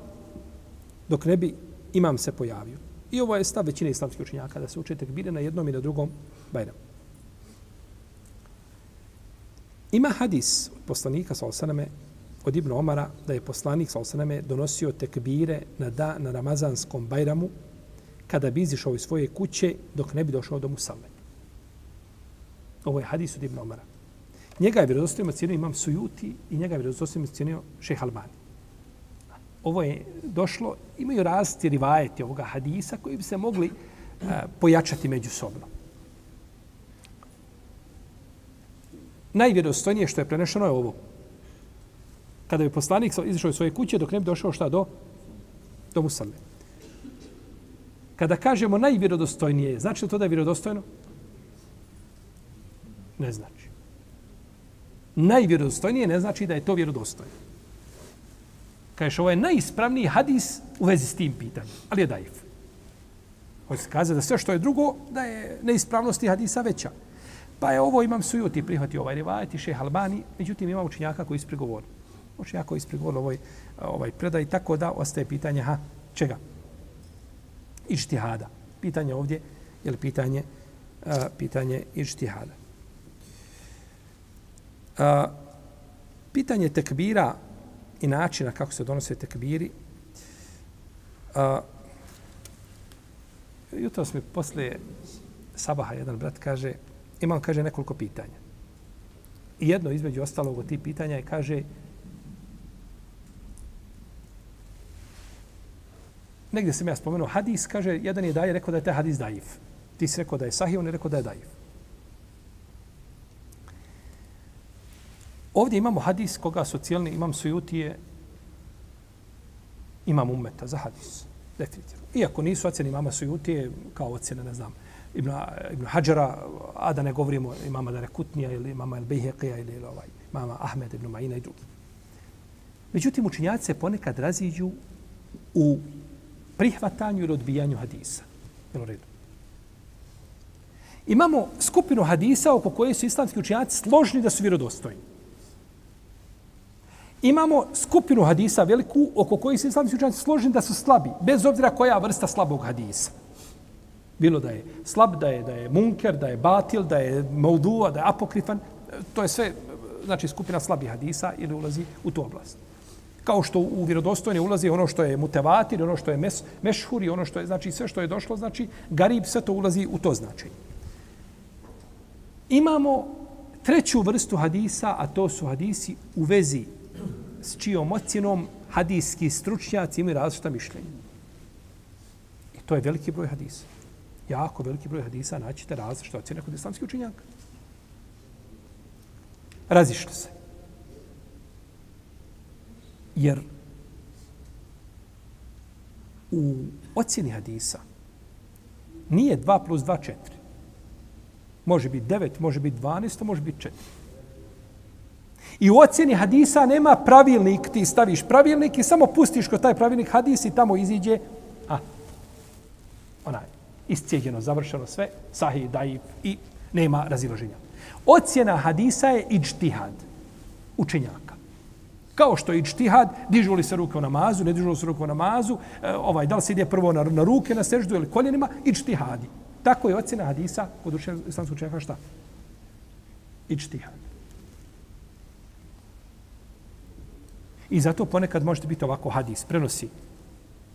B: dok ne bi imam se pojavio. I ovo je stav većine islamskih učenjaka, da se uče tekbire na jednom i na drugom bajramu. Ima hadis od poslanika sa osaname od Ibn Omara da je poslanik sa osaname donosio tekbire na, da, na ramazanskom Bajramu kada bi izišao iz svoje kuće dok ne bi došao do Musale. Ovo je hadis od Ibn Omara. Njega je vjerozostavljeno cijenio imam Sujuti i njega je vjerozostavljeno cijenio šeh Albani. Ovo je došlo, imaju različiti rivajeti ovoga hadisa koji bi se mogli eh, pojačati međusobno. Najvjerostojnije što je prenešeno je ovo. Kada bi poslanik izišao iz svoje kuće dok ne bi došao šta do, do Musalme. Kada kažemo najvjerodostojnije, znači li to da je vjerodostojno? Ne znači. Najvjerodostojnije ne znači da je to vjerodostojno. Kažeš, ovo je najispravniji hadis u vezi s tim pitanjem, ali je daif. Hoće se kazati da sve što je drugo, da je neispravnosti hadisa veća. Pa je ovo imam sujuti prihvati ovaj rivajet i šeh Albani, međutim ima učenjaka koji ispregovor. Učenjaka koji ispregovor ovaj, ovaj predaj, tako da ostaje pitanje, ha, čega? ištihada. Pitanje ovdje je li pitanje, a, pitanje ištihada. A, pitanje tekbira i načina kako se donose tekbiri. A, jutro mi posle sabaha jedan brat kaže, imam, kaže, nekoliko pitanja. I jedno između ostalog od tih pitanja je, kaže, negdje sam ja spomenuo hadis, kaže, jedan je daje, rekao da je taj hadis dajiv. Ti si rekao da je sahih, on je rekao da je dajiv. Ovdje imamo hadis koga su cijelni, imam sujutije, imam umeta za hadis. Definitivno. Iako nisu ocjeni imama sujutije, kao ocjene, ne znam, Ibn, Ibn Hadžara, a da ne govorimo imama Darekutnija ili imama El Bejheqija ili, ili ovaj, imama Ahmed Ibn Ma'ina i drugi. Međutim, učinjaci se ponekad raziđu u prihvatanju ili odbijanju hadisa. Jel redu? Imamo skupinu hadisa oko koje su islamski učinjaci složni da su vjerodostojni. Imamo skupinu hadisa veliku oko kojih se islamski učenjaci složeni da su slabi, bez obzira koja vrsta slabog hadisa. Bilo da je slab, da je, da je munker, da je batil, da je maudua, da je apokrifan, to je sve znači skupina slabih hadisa ili ulazi u tu oblast. Kao što u vjerodostojne ulazi ono što je mutevatir, ono što je mes, mešhur i ono što je, znači sve što je došlo, znači garib, sve to ulazi u to značenje. Imamo treću vrstu hadisa, a to su hadisi u vezi s čijom ocjenom hadijski stručnjaci imaju različita mišljenja. I to je veliki broj hadisa. Jako veliki broj hadisa naćete različite ocjene kod islamskih učenjaka. Razišli se. Jer u ocjeni hadisa nije 2 plus 2 4. Može biti 9, može biti 12, može biti 4. I u ocjeni hadisa nema pravilnik, ti staviš pravilnik i samo pustiš kod taj pravilnik hadis i tamo iziđe, a, onaj, iscijeđeno, završeno sve, sahih, daif i nema raziloženja. Ocjena hadisa je ičtihad, učenjaka. Kao što je ičtihad, dižu li se ruke u namazu, ne dižu li se ruke u namazu, e, ovaj, da li se ide prvo na, na ruke, na seždu ili koljenima, ičtihadi. Tako je ocjena hadisa kod učenja islamskog učenjaka šta? Ičtihad. I zato ponekad možete biti ovako hadis, prenosi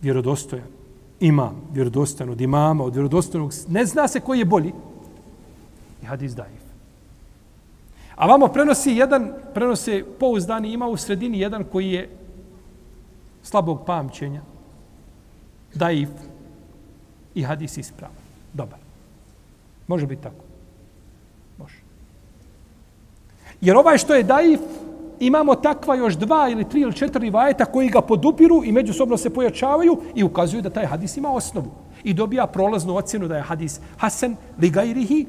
B: vjerodostojan imam, vjerodostojan od imama, od vjerodostojnog, ne zna se koji je bolji. I hadis daif. A vamo prenosi jedan, prenose pouzdani, ima u sredini jedan koji je slabog pamćenja, daif i hadis ispravan. Dobar. Može biti tako. Može. Jer ovaj što je daif, imamo takva još dva ili tri ili četiri vajeta koji ga podupiru i međusobno se pojačavaju i ukazuju da taj hadis ima osnovu. I dobija prolaznu ocjenu da je hadis Hasan Ligairihi,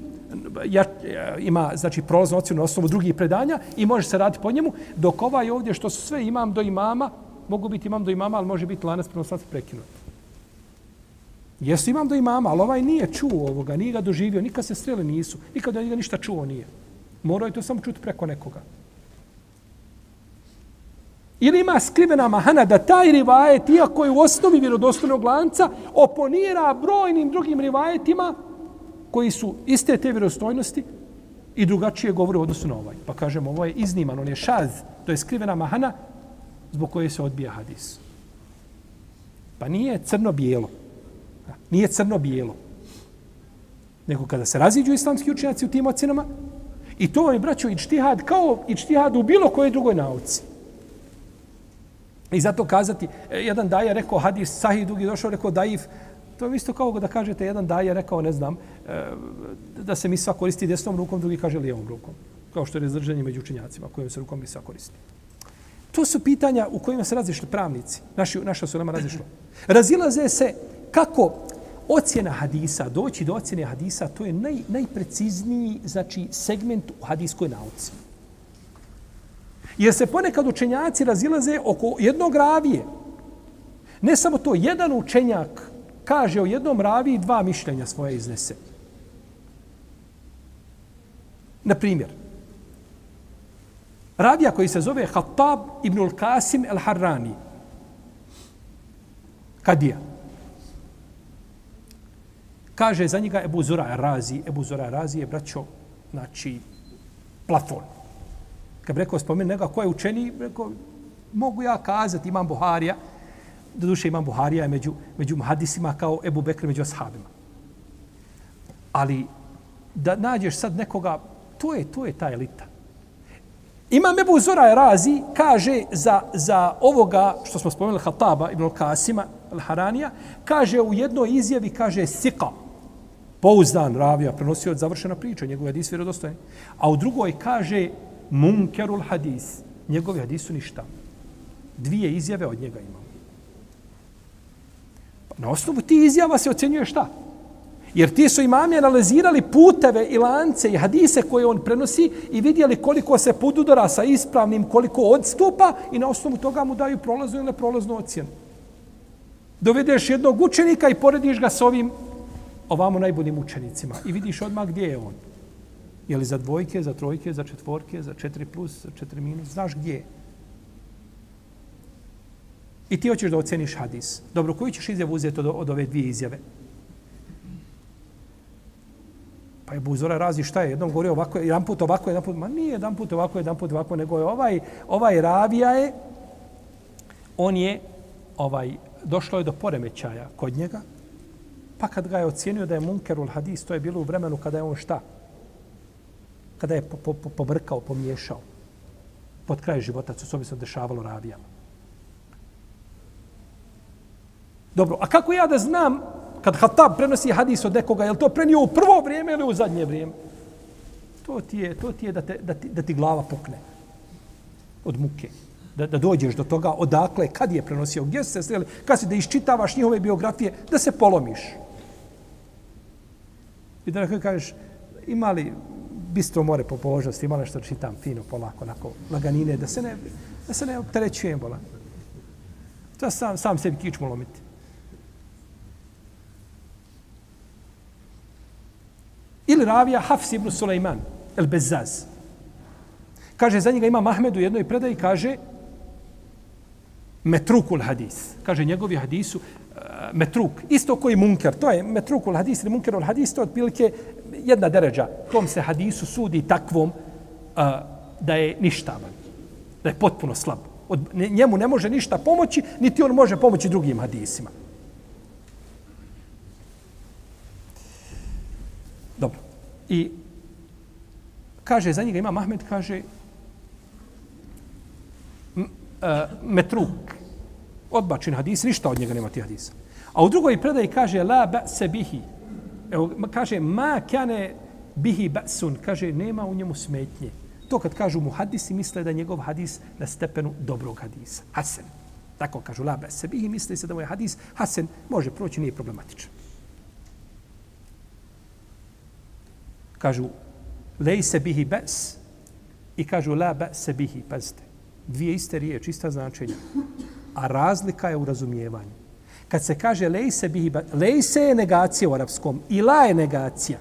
B: ja, eh, ima znači prolaznu ocjenu na osnovu drugih predanja i može se raditi po njemu, dok ovaj ovdje što su sve imam do imama, mogu biti imam do imama, ali može biti lanac prenosac prekinut. Jesu imam do imama, ali ovaj nije čuo ovoga, nije ga doživio, nikad se strele nisu, nikad da ništa čuo nije. Morao je to samo čuti preko nekoga. Ili ima skrivena mahana da taj rivajet, iako je u osnovi vjerodostojnog lanca, oponira brojnim drugim rivajetima koji su iste te vjerodostojnosti i drugačije govore u odnosu na ovaj. Pa kažemo, ovo je izniman, on je šaz, to je skrivena mahana zbog koje se odbija hadis. Pa nije crno-bijelo. Nije crno-bijelo. Nego kada se raziđu islamski učenjaci u tim ocenama, i to vam je, braćo, ičtihad kao ičtihad u bilo kojoj drugoj nauci. I zato kazati, e, jedan daje rekao hadis sahih drugi došao, rekao daif, to je isto kao da kažete, jedan daje rekao, ne znam, e, da se misva koristi desnom rukom, drugi kaže lijevom rukom. Kao što je razdržanje među učenjacima, kojim se rukom misva koristi. To su pitanja u kojima se razišli pravnici. Naši, naša su nama razišla. Razilaze se kako ocjena hadisa, doći do ocjene hadisa, to je naj, najprecizniji znači, segment u hadiskoj nauci. Jer se ponekad učenjaci razilaze oko jednog ravije. Ne samo to, jedan učenjak kaže o jednom raviji dva mišljenja svoje iznese. Na primjer, ravija koji se zove Hattab ibn al-Qasim al-Harrani. Kadija. Kaže za njega Ebu Zura Razi. Ebu Zura Razi je braćo, znači, plafon. Kad bi rekao, spomen njega ko je učeni, rekao, mogu ja kazati, imam Buharija, do duše imam Buharija među, među hadisima kao Ebu Bekr među ashabima. Ali da nađeš sad nekoga, to je, to je ta elita. Imam Ebu Zora Razi kaže za, za ovoga što smo spomenuli Hataba ibn Kasima al-Haranija, kaže u jednoj izjavi, kaže Sika, pouzdan ravija, prenosio od završena priča, njegove hadis vjerodostojen. A u drugoj kaže Munkerul hadis, njegovi hadisu su ništa. Dvije izjave od njega imamo. Na osnovu ti izjava se ocjenjuje šta? Jer ti su imami analizirali puteve i lance i hadise koje on prenosi i vidjeli koliko se podudara sa ispravnim, koliko odstupa i na osnovu toga mu daju prolaznu ili neprolaznu ocjenu. Dovedeš jednog učenika i porediš ga s ovim ovamo najboljim učenicima i vidiš odmah gdje je on. Je li za dvojke, za trojke, za četvorke, za četiri plus, za četiri minus, znaš gdje je. I ti hoćeš da oceniš hadis. Dobro, koju ćeš izjavu uzeti od, od ove dvije izjave? Pa je Buzora razi šta je, jednom govorio ovako, jedan put ovako, jedan put, ma nije jedan put ovako, jedan put ovako, nego je ovaj, ovaj ravija je, on je, ovaj, došlo je do poremećaja kod njega, pa kad ga je ocjenio da je munkerul hadis, to je bilo u vremenu kada je on šta? Kada je po, po, pobrkao, pomiješao. Pod kraj života, co se dešavalo ravijama. Dobro, a kako ja da znam kad Hatab prenosi hadis od nekoga, je li to prenio u prvo vrijeme ili u zadnje vrijeme? To ti je, to ti je da, te, da, ti, da ti glava pukne od muke. Da, da dođeš do toga odakle, kad je prenosio, gdje se sreli, kad si da iščitavaš njihove biografije, da se polomiš. I da kažeš, ima li bistro more po položnosti, malo nešto čitam fino, polako, onako, laganine, da se ne, da se ne opterećujem, bola. To sam, sam sebi kičmu lomiti. Ili ravija Hafs ibn Sulejman, el Bezaz. Kaže, za njega ima Mahmed u jednoj predaji, kaže, metrukul hadis. Kaže, njegovi hadisu, eh, metruk, isto koji munker, to je metrukul hadis ili munkerul hadis, to je otprilike jedna deređa. Tom se hadisu sudi takvom a, da je ništavan, da je potpuno slab. Od, njemu ne može ništa pomoći, niti on može pomoći drugim hadisima. Dobro. I kaže, za njega ima Mahmed, kaže, m, e, metruk, odbačen hadis, ništa od njega nema ti hadisa. A u drugoj predaji kaže, la ba se bihi. Evo, kaže, ma kane bihi ba'sun, kaže, nema u njemu smetnje. To kad kažu mu hadisi, misle da je njegov hadis na stepenu dobrog hadisa. Hasen. Tako kažu, la ba se bihi, misle se da mu je hadis Hasen, može proći, nije problematičan. kažu lej se bihi bes i kažu la be se bihi, pazite. Dvije iste riječi, ista značenja. A razlika je u razumijevanju. Kad se kaže lejse bihi lejse je negacija u arapskom i la je negacija.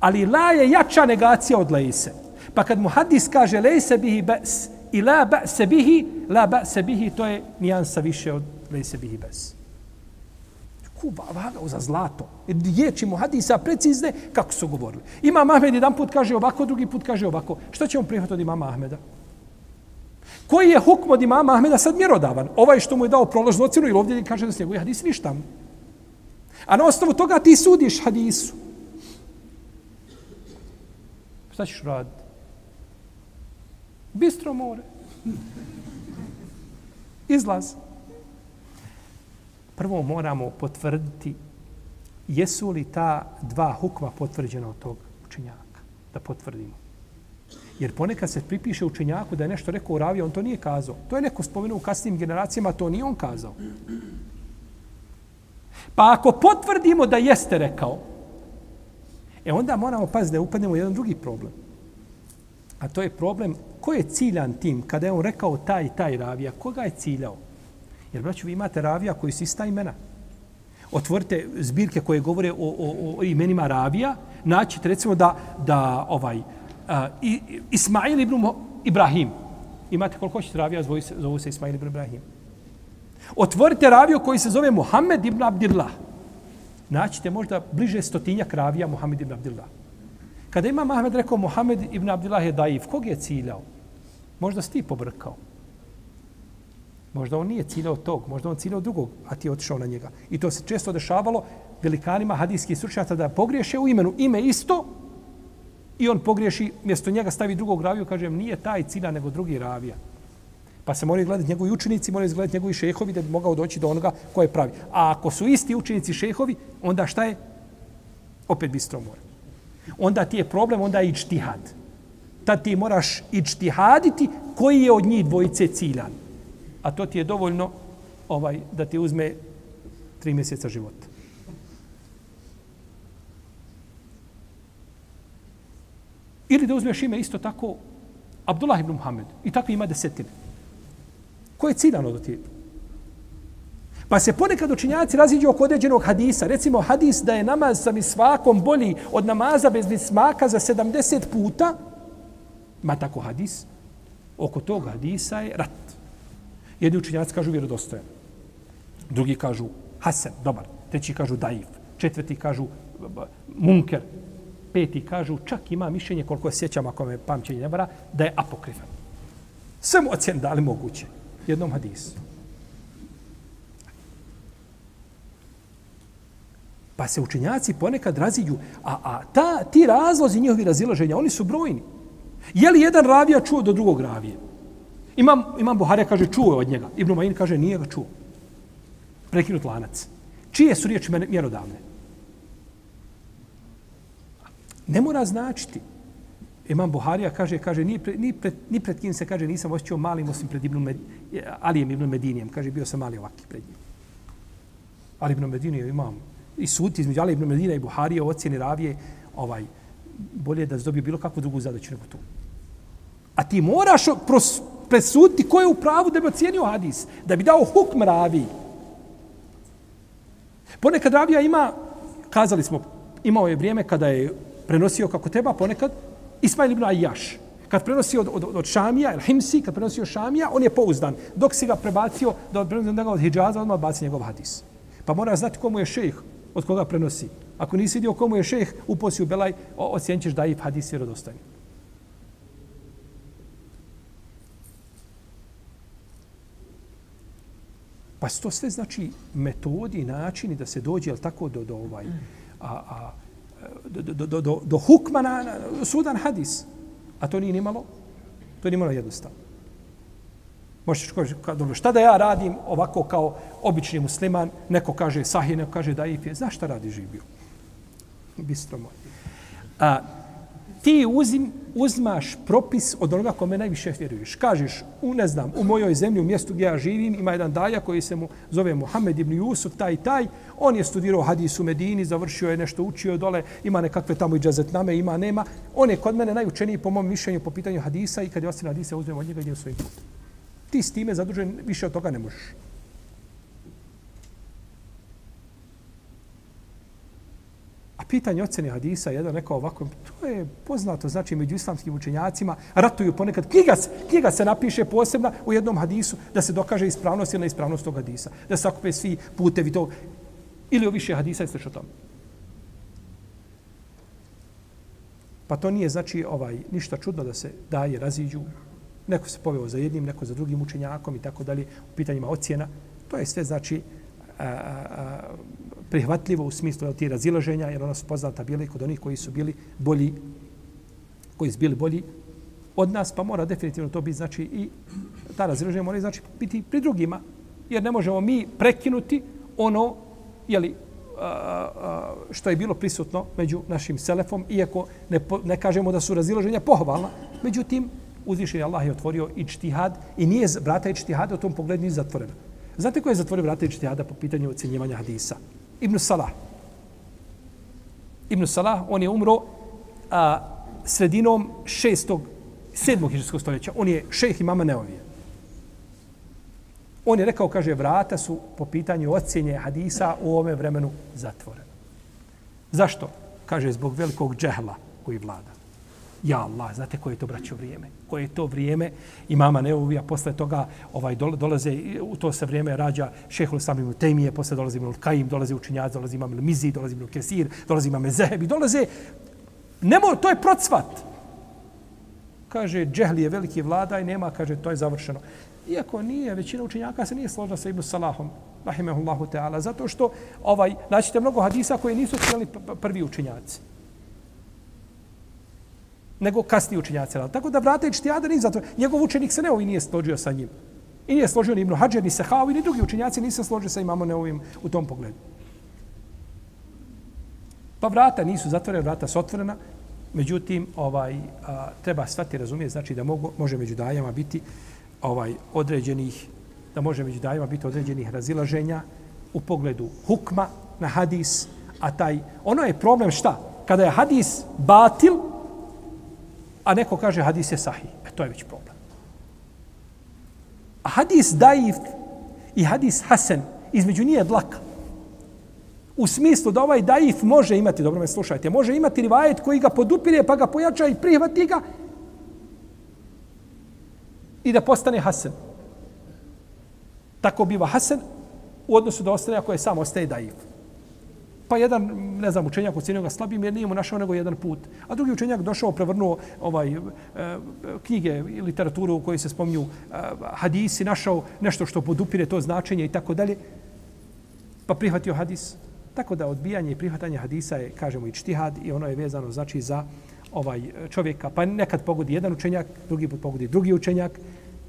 B: Ali la je jača negacija od lejse. Pa kad mu hadis kaže lejse bihi bes i la be se bihi, la be se bihi, to je nijansa više od lejse bihi bes kuba, vagao za zlato. Riječi mu hadisa precizne kako su govorili. Imam Ahmed jedan put kaže ovako, drugi put kaže ovako. Što će on prihvatiti od imama Ahmeda? Koji je hukm od imama Ahmeda sad mjerodavan? Ovaj što mu je dao prolaznu ocjenu ili ovdje kaže da se njegovi hadis ništa. A na osnovu toga ti sudiš hadisu. Šta ćeš raditi? Bistro more. Izlaz prvo moramo potvrditi jesu li ta dva hukma potvrđena od tog učenjaka. Da potvrdimo. Jer ponekad se pripiše učenjaku da je nešto rekao u ravi, on to nije kazao. To je neko spomenuo u kasnim generacijama, to nije on kazao. Pa ako potvrdimo da jeste rekao, e onda moramo paziti da upadnemo u jedan drugi problem. A to je problem ko je ciljan tim kada je on rekao taj i taj ravija, koga je ciljao? Jer, braću, vi imate ravija koji su ista imena. Otvorite zbirke koje govore o, o, o imenima ravija, naćete recimo da, da ovaj, uh, Ismail ibn Ibrahim. Imate koliko ćete ravija, zove se, zove se Ismail ibn Ibrahim. Otvorite raviju koji se zove Muhammed ibn Abdillah. Naćite možda bliže stotinjak ravija Muhammed ibn Abdillah. Kada ima Mahmed rekao Muhammed ibn Abdillah je daif, kog je ciljao? Možda si ti pobrkao. Možda on nije ciljao tog, možda on ciljao drugog, a ti je otišao na njega. I to se često dešavalo velikanima hadijskih stručnjaka da pogriješe u imenu. Ime isto, i on pogriješi, mjesto njega stavi drugog raviju, kažem, nije taj cina, nego drugi ravija. Pa se moraju gledati njegovi učenici, moraju gledati njegovi šehovi da bi mogao doći do onoga koje je pravi. A ako su isti učenici šehovi, onda šta je? Opet bistro mora. Onda ti je problem, onda je ičtihad. Tad ti moraš ičtihaditi koji je od njih dvojice ciljan. A to ti je dovoljno ovaj da ti uzme tri mjeseca života. Ili da uzmeš ime isto tako Abdullah ibn Muhammed. I tako ima desetine. Ko je ciljano do ti? Pa se ponekad učinjaci raziđu oko određenog hadisa. Recimo hadis da je namaz sa misvakom bolji od namaza bez mismaka za 70 puta. Ma tako hadis. Oko tog hadisa je rat. Jedni učinjaci kažu vjerodostojan. Drugi kažu hasen, dobar. Treći kažu daif. Četvrti kažu munker. Peti kažu, čak ima mišljenje, koliko sjećam, ako me pamćenje ne vara, da je apokrifan. Sve mu ocjen dali moguće. Jednom hadisu. Pa se učenjaci ponekad razilju, a, a ta, ti razlozi njihovi razilaženja, oni su brojni. Je li jedan ravija čuo do drugog ravije? Imam, imam Buharija kaže čuo od njega. Ibn Majin kaže nije ga čuo. Prekinut lanac. Čije su riječi mjerodavne? Ne mora značiti. Imam Buharija kaže, kaže ni, pre, ni, pred, ni pred kim se kaže nisam osjećao malim osim pred Ibn Med, Alijem Ibn Medinijem. Kaže, bio sam mali ovaki pred njim. Ali Ibn Medinijem imam i sud između Ali Ibn Medina i Buharija u ocjeni ravije ovaj, bolje da dobije bilo kakvu drugu zadaću nego tu. A ti moraš pros, presuditi ko je u pravu da bi ocijenio hadis, da bi dao hukm ravi. Ponekad ravija ima, kazali smo, imao je vrijeme kada je prenosio kako treba, ponekad Ismail ibn Ajjaš. Kad prenosi od, od, od Šamija, El Himsi, kad prenosi od Šamija, on je pouzdan. Dok si ga prebacio, da prenosi od Hidžaza, odmah baci njegov hadis. Pa mora znati komu je šejh, od koga prenosi. Ako nisi vidio komu je šejh, uposi u Belaj, ocijenit da je hadis vjerodostojni. Pa to sve znači metodi načini da se dođe, jel tako, do, do ovaj, a, a, do, do, do, do, do hukma na, na sudan hadis. A to nije nimalo, to nije nimalo jednostavno. Možeš kaži, dobro, šta da ja radim ovako kao obični musliman, neko kaže sahih, neko kaže daif je, znaš šta radi živio? Bistro moj. A, ti uzim, uzmaš propis od onoga kome najviše vjeruješ. Kažeš, u, ne znam, u mojoj zemlji, u mjestu gdje ja živim, ima jedan daja koji se mu zove Muhammed ibn Jusuf, taj taj, on je studirao hadis u Medini, završio je nešto, učio dole, ima nekakve tamo i džazetname, ima, nema. On je kod mene najučeniji po mom mišljenju po pitanju hadisa i kad je ostane hadisa, uzmem od njega i idem svojim putem. Ti s time zadužen, više od toga ne možeš. Pitanje ocjene hadisa, jedan rekao ovako, to je poznato, znači među islamskim učenjacima, ratuju ponekad, knjiga se, knjiga se napiše posebna u jednom hadisu da se dokaže ispravnost ili neispravnost tog hadisa, da se sakupe svi putevi tog, ili o više hadisa i slično tome. Pa to nije znači ovaj ništa čudno da se daje raziđu. Neko se poveo za jednim, neko za drugim učenjakom i tako dalje u pitanjima ocjena. To je sve znači a, a, prihvatljivo u smislu ti razilaženja, jer ona su poznata bili kod onih koji su bili bolji, koji su bili bolji od nas, pa mora definitivno to biti, znači, i ta razilaženja mora znači biti pri drugima, jer ne možemo mi prekinuti ono, jeli, što je bilo prisutno među našim selefom, iako ne, ne kažemo da su razilaženja pohvalna, međutim, uzvišen je Allah je otvorio i čtihad i nije vrata i čtihada u tom pogledu nije zatvorena. Znate ko je zatvorio vrata i čtihada po pitanju ocjenjivanja hadisa? Ibn Salah. Ibn Salah, on je umro a, sredinom šestog, sedmog hiđarskog stoljeća. On je šejh imama Neovije. On je rekao, kaže, vrata su po pitanju ocjenje hadisa u ovome vremenu zatvorena. Zašto? Kaže, zbog velikog džehla koji vlada. Ja Allah, znate koje je to braćo vrijeme? Koje je to vrijeme? I mama posle toga ovaj dolaze, u to se vrijeme rađa šehol sami Temije, posle dolazi Ibn Kajim, dolazi učinjac, dolazi imam Mizi, dolazi Ibn Kesir, dolazi imam Zehebi, dolaze... Nemo, to je procvat. Kaže, džehli je veliki vlada i nema, kaže, to je završeno. Iako nije, većina učenjaka se nije složila sa Ibn Salahom, rahimahullahu ta'ala, zato što, ovaj, naćete mnogo hadisa koje nisu htjeli prvi učenjaci nego kasni učenjaci. Tako da vrata i nije zato. Njegov učenik se ne ovi nije složio sa njim. I nije složio ni Ibn Hadžer, ni Sehavi, ni drugi učenjaci nisu složili sa imamo neovim u tom pogledu. Pa vrata nisu zatvorena, vrata su otvorena. Međutim, ovaj a, treba svati razumije, znači da mogu, može među dajama biti ovaj određenih, da može među dajama biti određenih razilaženja u pogledu hukma na hadis, a taj, ono je problem šta? Kada je hadis batil, a neko kaže hadis je sahih. E, to je već problem. A hadis daif i hadis hasen između nije dlaka. U smislu da ovaj daif može imati, dobro me slušajte, može imati rivajet koji ga podupire pa ga pojača i prihvati ga i da postane hasen. Tako biva hasen u odnosu da ostane ako je sam ostaje daif. Pa jedan, ne znam, učenjak ocjenio ga slabim jer nije mu našao nego jedan put. A drugi učenjak došao, prevrnuo ovaj, e, knjige i literaturu u kojoj se spominju e, hadisi, našao nešto što podupire to značenje i tako dalje. Pa prihvatio hadis. Tako da odbijanje i prihvatanje hadisa je, kažemo, i čtihad i ono je vezano znači za ovaj čovjeka. Pa nekad pogodi jedan učenjak, drugi put pogodi drugi učenjak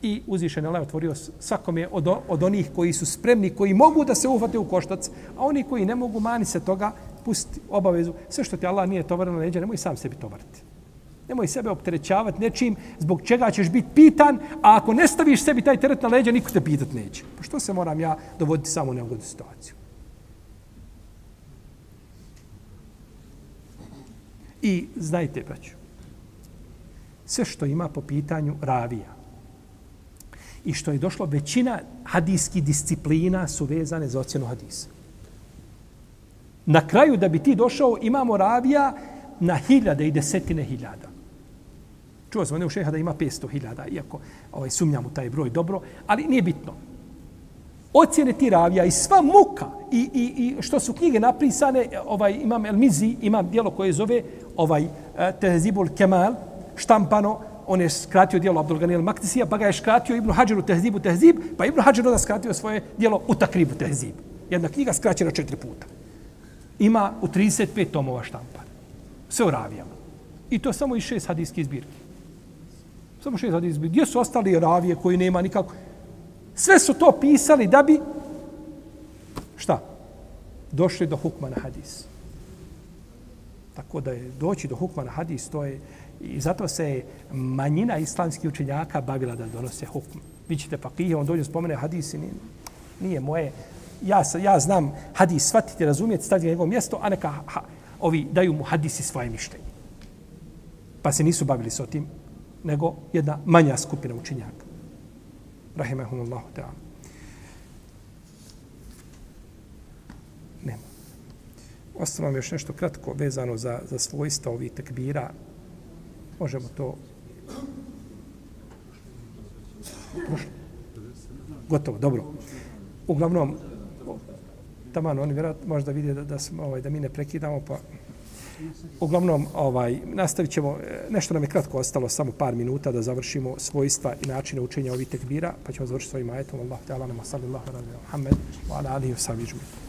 B: i uzvišen Allah otvorio svakome od, od onih koji su spremni, koji mogu da se uhvate u koštac, a oni koji ne mogu, mani se toga, pusti obavezu. Sve što ti Allah nije tovarno na leđa, nemoj sam sebi tovariti. Nemoj sebe opterećavati nečim zbog čega ćeš biti pitan, a ako ne staviš sebi taj teret na leđa, niko te pitat neće. Pa što se moram ja dovoditi samo u neugodnu situaciju? I znajte, braću, sve što ima po pitanju ravija, i što je došlo većina hadijskih disciplina su vezane za ocjenu hadisa. Na kraju da bi ti došao imamo ravija na hiljade i desetine hiljada. Čuo sam u šeha da ima 500 hiljada, iako ovaj, sumnjam u taj broj dobro, ali nije bitno. Ocjene ti ravija i sva muka i, i, i što su knjige napisane, ovaj, imam El Mizi, imam dijelo koje zove ovaj, eh, Tehzibul Kemal, štampano, on je skratio dijelo Abdulgani al Maktisija, pa ga je skratio Ibnu Hadžiru Tehzibu Tehzib, pa Ibnu Hadžiru onda skratio svoje dijelo u Takribu Tehzib. Jedna knjiga skraćena četiri puta. Ima u 35 tomova štampa. Sve u ravijama. I to samo iz šest hadijskih zbirki. Samo šest hadijskih zbirki. Gdje su ostali ravije koji nema nikako? Sve su to pisali da bi šta? Došli do hukma na hadis. Tako da je doći do hukma na hadis, to je I zato se manjina islamskih učenjaka bavila da donose hukm. Vi ćete fakije, on dođe spomene hadisi, nije, nije moje. Ja, ja znam hadis, shvatite, razumijete, stavite na njegovo mjesto, a neka ha, ovi daju mu hadisi svoje mišljenje. Pa se nisu bavili s tim, nego jedna manja skupina učenjaka. Rahimahumullahu ta'ala. Ostalo vam još nešto kratko vezano za, za svojstva ovih tekbira, možemo to gotovo, dobro. Uglavnom, taman, oni vjerojatno možda vide da, da, smo, ovaj, da mi ne prekidamo, pa uglavnom, ovaj, nastavit ćemo, e, nešto nam je kratko ostalo, samo par minuta da završimo svojstva i načine učenja ovih tekbira, pa ćemo završiti svojim ajetom. Allah, ta'ala, nama, sallallahu alaihi wa sallam, wa ala alihi wa sallam,